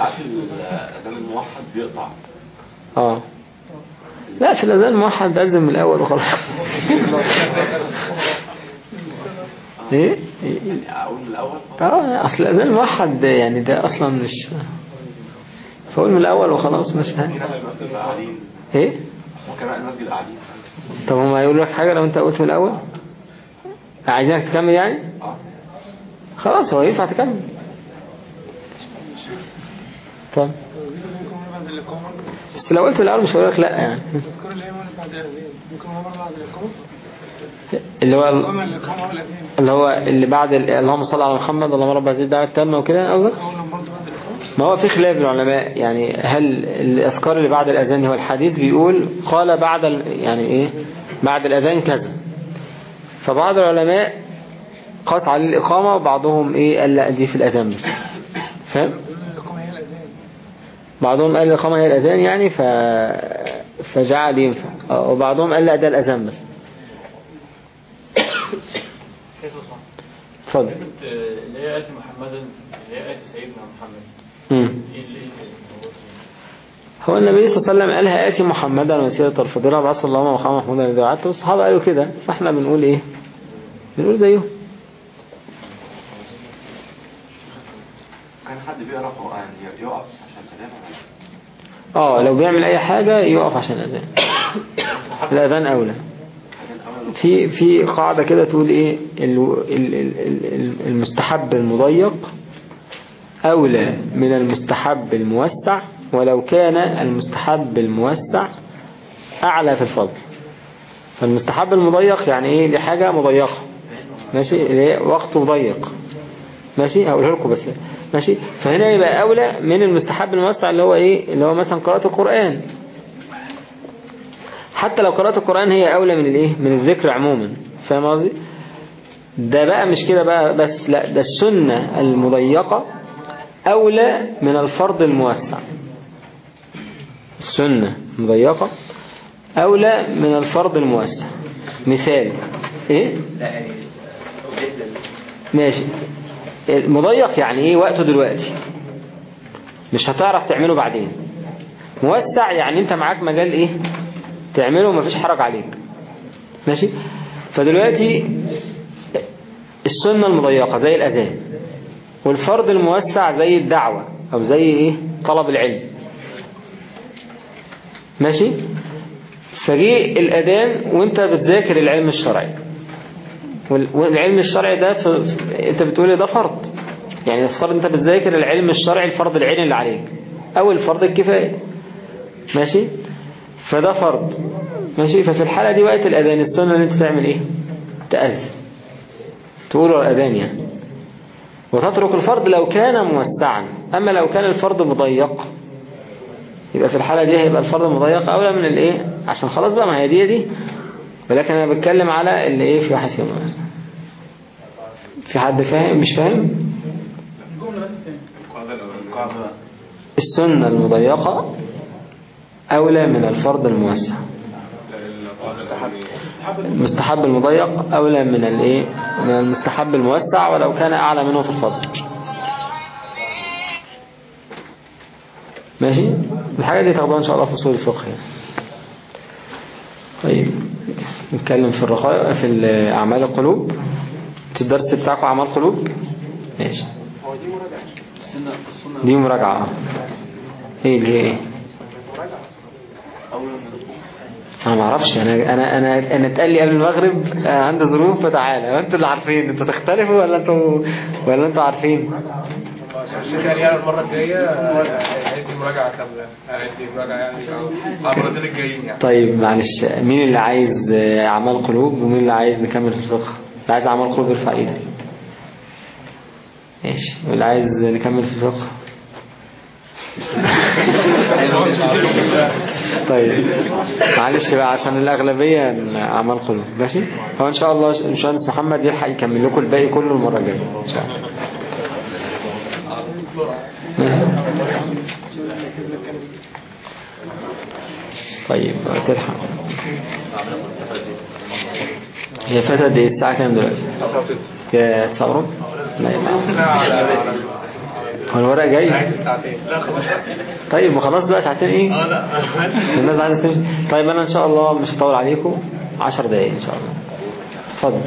N: ساعات الأذان الموحد بيقطع؟
A: آه. لا في الأذان موحد أذن من الأول وخلاص. [LAUGHS]
N: إيه؟ أقول من الأول؟
A: آه أصل الأذان موحد ده يعني ده أصلا مش فقول من الأول وخلاص مش ها
N: المسجد قاعدين
A: إيه؟
N: وكمان المسجد قاعدين
A: طب هم هيقولوا لك حاجة لو أنت قلت من الأول؟ عايزينك تكمل يعني؟ خلاص هو ينفع تكمل. طب بس لو قلت الأول مش هقول لك لأ يعني.
B: اللي
A: هو اللي هو اللي بعد ال- اللهم صل على محمد اللهم رب هذه الدعوة التامة وكده قصدك؟ ما هو في خلاف العلماء يعني هل الأذكار اللي بعد الأذان هو الحديث بيقول قال بعد. يعني إيه؟ بعد الأذان كذا. فبعض العلماء قاس على الإقامة وبعضهم إيه؟ قال لأ دي في الأذان بس. فاهم؟ بعضهم قال الإقامة هي الأذان يعني ف... فجعل ينفع آه، وبعضهم قال لا ده الأذان بس. اتفضل
L: اللي هي آية محمدا اللي هي آية سيدنا محمد. إيه اللي إيه
A: هو النبي صلى الله عليه وسلم قالها آتي محمدا وسيرة الفضيلة بعث الله مقام محمودا الذي وعدته والصحابة قالوا كده فإحنا بنقول إيه؟ بنقول زيهم
N: كان حد بيقرأ قرآن؟ يقف عشان اذان ولا لا؟
A: آه لو بيعمل أي حاجة يقف عشان الأذان. [COUGHS] الأذان أولى. في في قاعدة كده تقول إيه؟ ال- ال- ال- ال- المستحب المضيق أولى من المستحب الموسع ولو كان المستحب الموسع أعلى في الفضل. فالمستحب المضيق يعني إيه؟ دي حاجة مضيقة. ماشي؟ وقته ضيق ماشي؟ هقوله لكم بس. ماشي؟ فهنا يبقى أولى من المستحب الموسع اللي هو إيه؟ اللي هو مثلا قراءة القرآن. حتى لو قراءة القرآن هي أولى من الإيه؟ من الذكر عموما. فاهم قصدي؟ ده بقى مش كده بقى بس لا ده السنة المضيقة أولى من الفرض الموسع. السنة مضيقة أولى من الفرض الموسع. مثال. إيه؟
F: يعني
A: ماشي. المضيق يعني إيه وقته دلوقتي. مش هتعرف تعمله بعدين. موسع يعني أنت معاك مجال إيه؟ تعمله ومفيش حرج عليك. ماشي؟ فدلوقتي السنة المضيقة زي الأذان. والفرض الموسع زي الدعوة أو زي إيه؟ طلب العلم. ماشي؟ فجي الأذان وأنت بتذاكر العلم الشرعي. والعلم الشرعي ده في- انت بتقول ده فرض. يعني افترض انت بتذاكر العلم الشرعي الفرض العين اللي عليك. أو الفرض الكفاية. ماشي؟ فده فرض. ماشي؟ ففي الحالة دي وقت الأذان السنة ان انت تعمل إيه؟ تأذن. تقول الأذان يعني. وتترك الفرض لو كان موسعا. أما لو كان الفرض مضيق. يبقى في الحالة دي هيبقى الفرض المضيق أولى من الإيه؟ عشان خلاص بقى ما هي دي دي. ولكن أنا بتكلم على اللي إيه في واحد فيهم مثلا. في حد فاهم؟ مش فاهم؟ السنة المضيقة أولى من الفرض الموسع. المستحب المضيق أولى من الإيه من المستحب الموسع ولو كان أعلى منه في الفضل ماشي؟ الحاجة دي تاخدوها إن شاء الله في أصول الفقه يعني. طيب نتكلم في الرقائق في أعمال القلوب. في الدرس بتاعكم أعمال قلوب؟ ماشي.
E: دي مراجعة.
A: إيه اللي هي
E: إيه؟
A: أنا ما أعرفش. أنا أنا أنا أنا اتقال لي قبل المغرب آه، عندي ظروف فتعالى. أنتوا اللي عارفين. أنتوا تختلفوا ولا أنتوا ولا أنتوا عارفين؟
E: يعني المرة الجاية هندي مراجعة كاملة هندي مراجعة يعني على المرتين الجايين يعني.
A: طيب معلش مين اللي عايز آه، أعمال قلوب ومين اللي عايز نكمل في الفقه؟ اللي عايز أعمال قلوب يرفع إيده. ماشي. واللي عايز نكمل في الفقه؟ [LAUGHS] طيب معلش بقى عشان الأغلبية أعمال قلوب. ماشي؟ هو إن شاء الله الباشمهندس محمد يلحق يكمل لكم الباقي كله المرة الجاية. إن شاء الله. طيب تلحق. هي فاتت دي الساعة كام دلوقتي؟ وربع؟ لا الورق جاي؟ طيب ما خلاص بقى ساعتين إيه؟ الناس عايزة تمشي. طيب أنا إن شاء الله مش هطول عليكم. 10 دقايق إن شاء الله. اتفضل.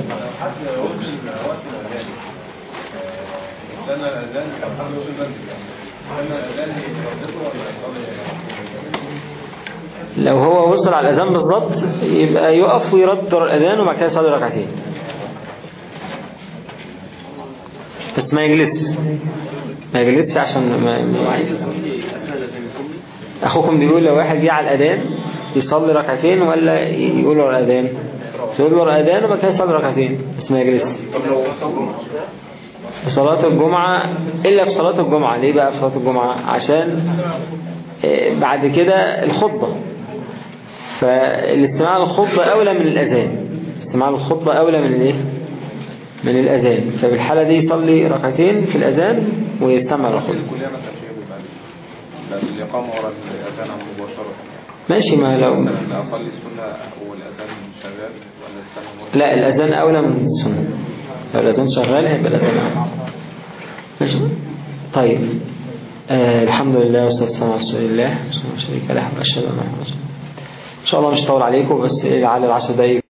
O: كان حد يوصل المسجد.
A: لو هو وصل على الأذان بالظبط يبقى يقف ويرد الأذان وبعد كده يصلي ركعتين. بس ما يجلسش. ما يجلسش عشان ما, ما
J: الأذان
A: أخوكم بيقول لو واحد جه على الأذان يصلي ركعتين ولا يقول له الأذان؟ يقول له الأذان وبعد كده يصلي ركعتين بس ما يجلسش. في صلاة الجمعة إلا في صلاة الجمعة. ليه بقى في صلاة الجمعة؟ عشان آه، بعد كده الخطبة. فالاستماع للخطبة أولى من الأذان. استماع للخطبة أولى من الإيه؟ من الأذان. فبالحالة دي يصلي ركعتين في الأذان ويستمع للخطبة.
E: الإقامة ورا الأذان مباشرة.
A: ماشي ما لو
E: أصلي سنة والأذان شغال ولا
A: لا الأذان أولى من السنة. الأذان شغال أولى ماشي. طيب. آه الحمد لله والصلاة والسلام على رسول الله. شريك له. رسول الله. إن شاء الله مش هطول عليكم بس إيه على العشر دقايق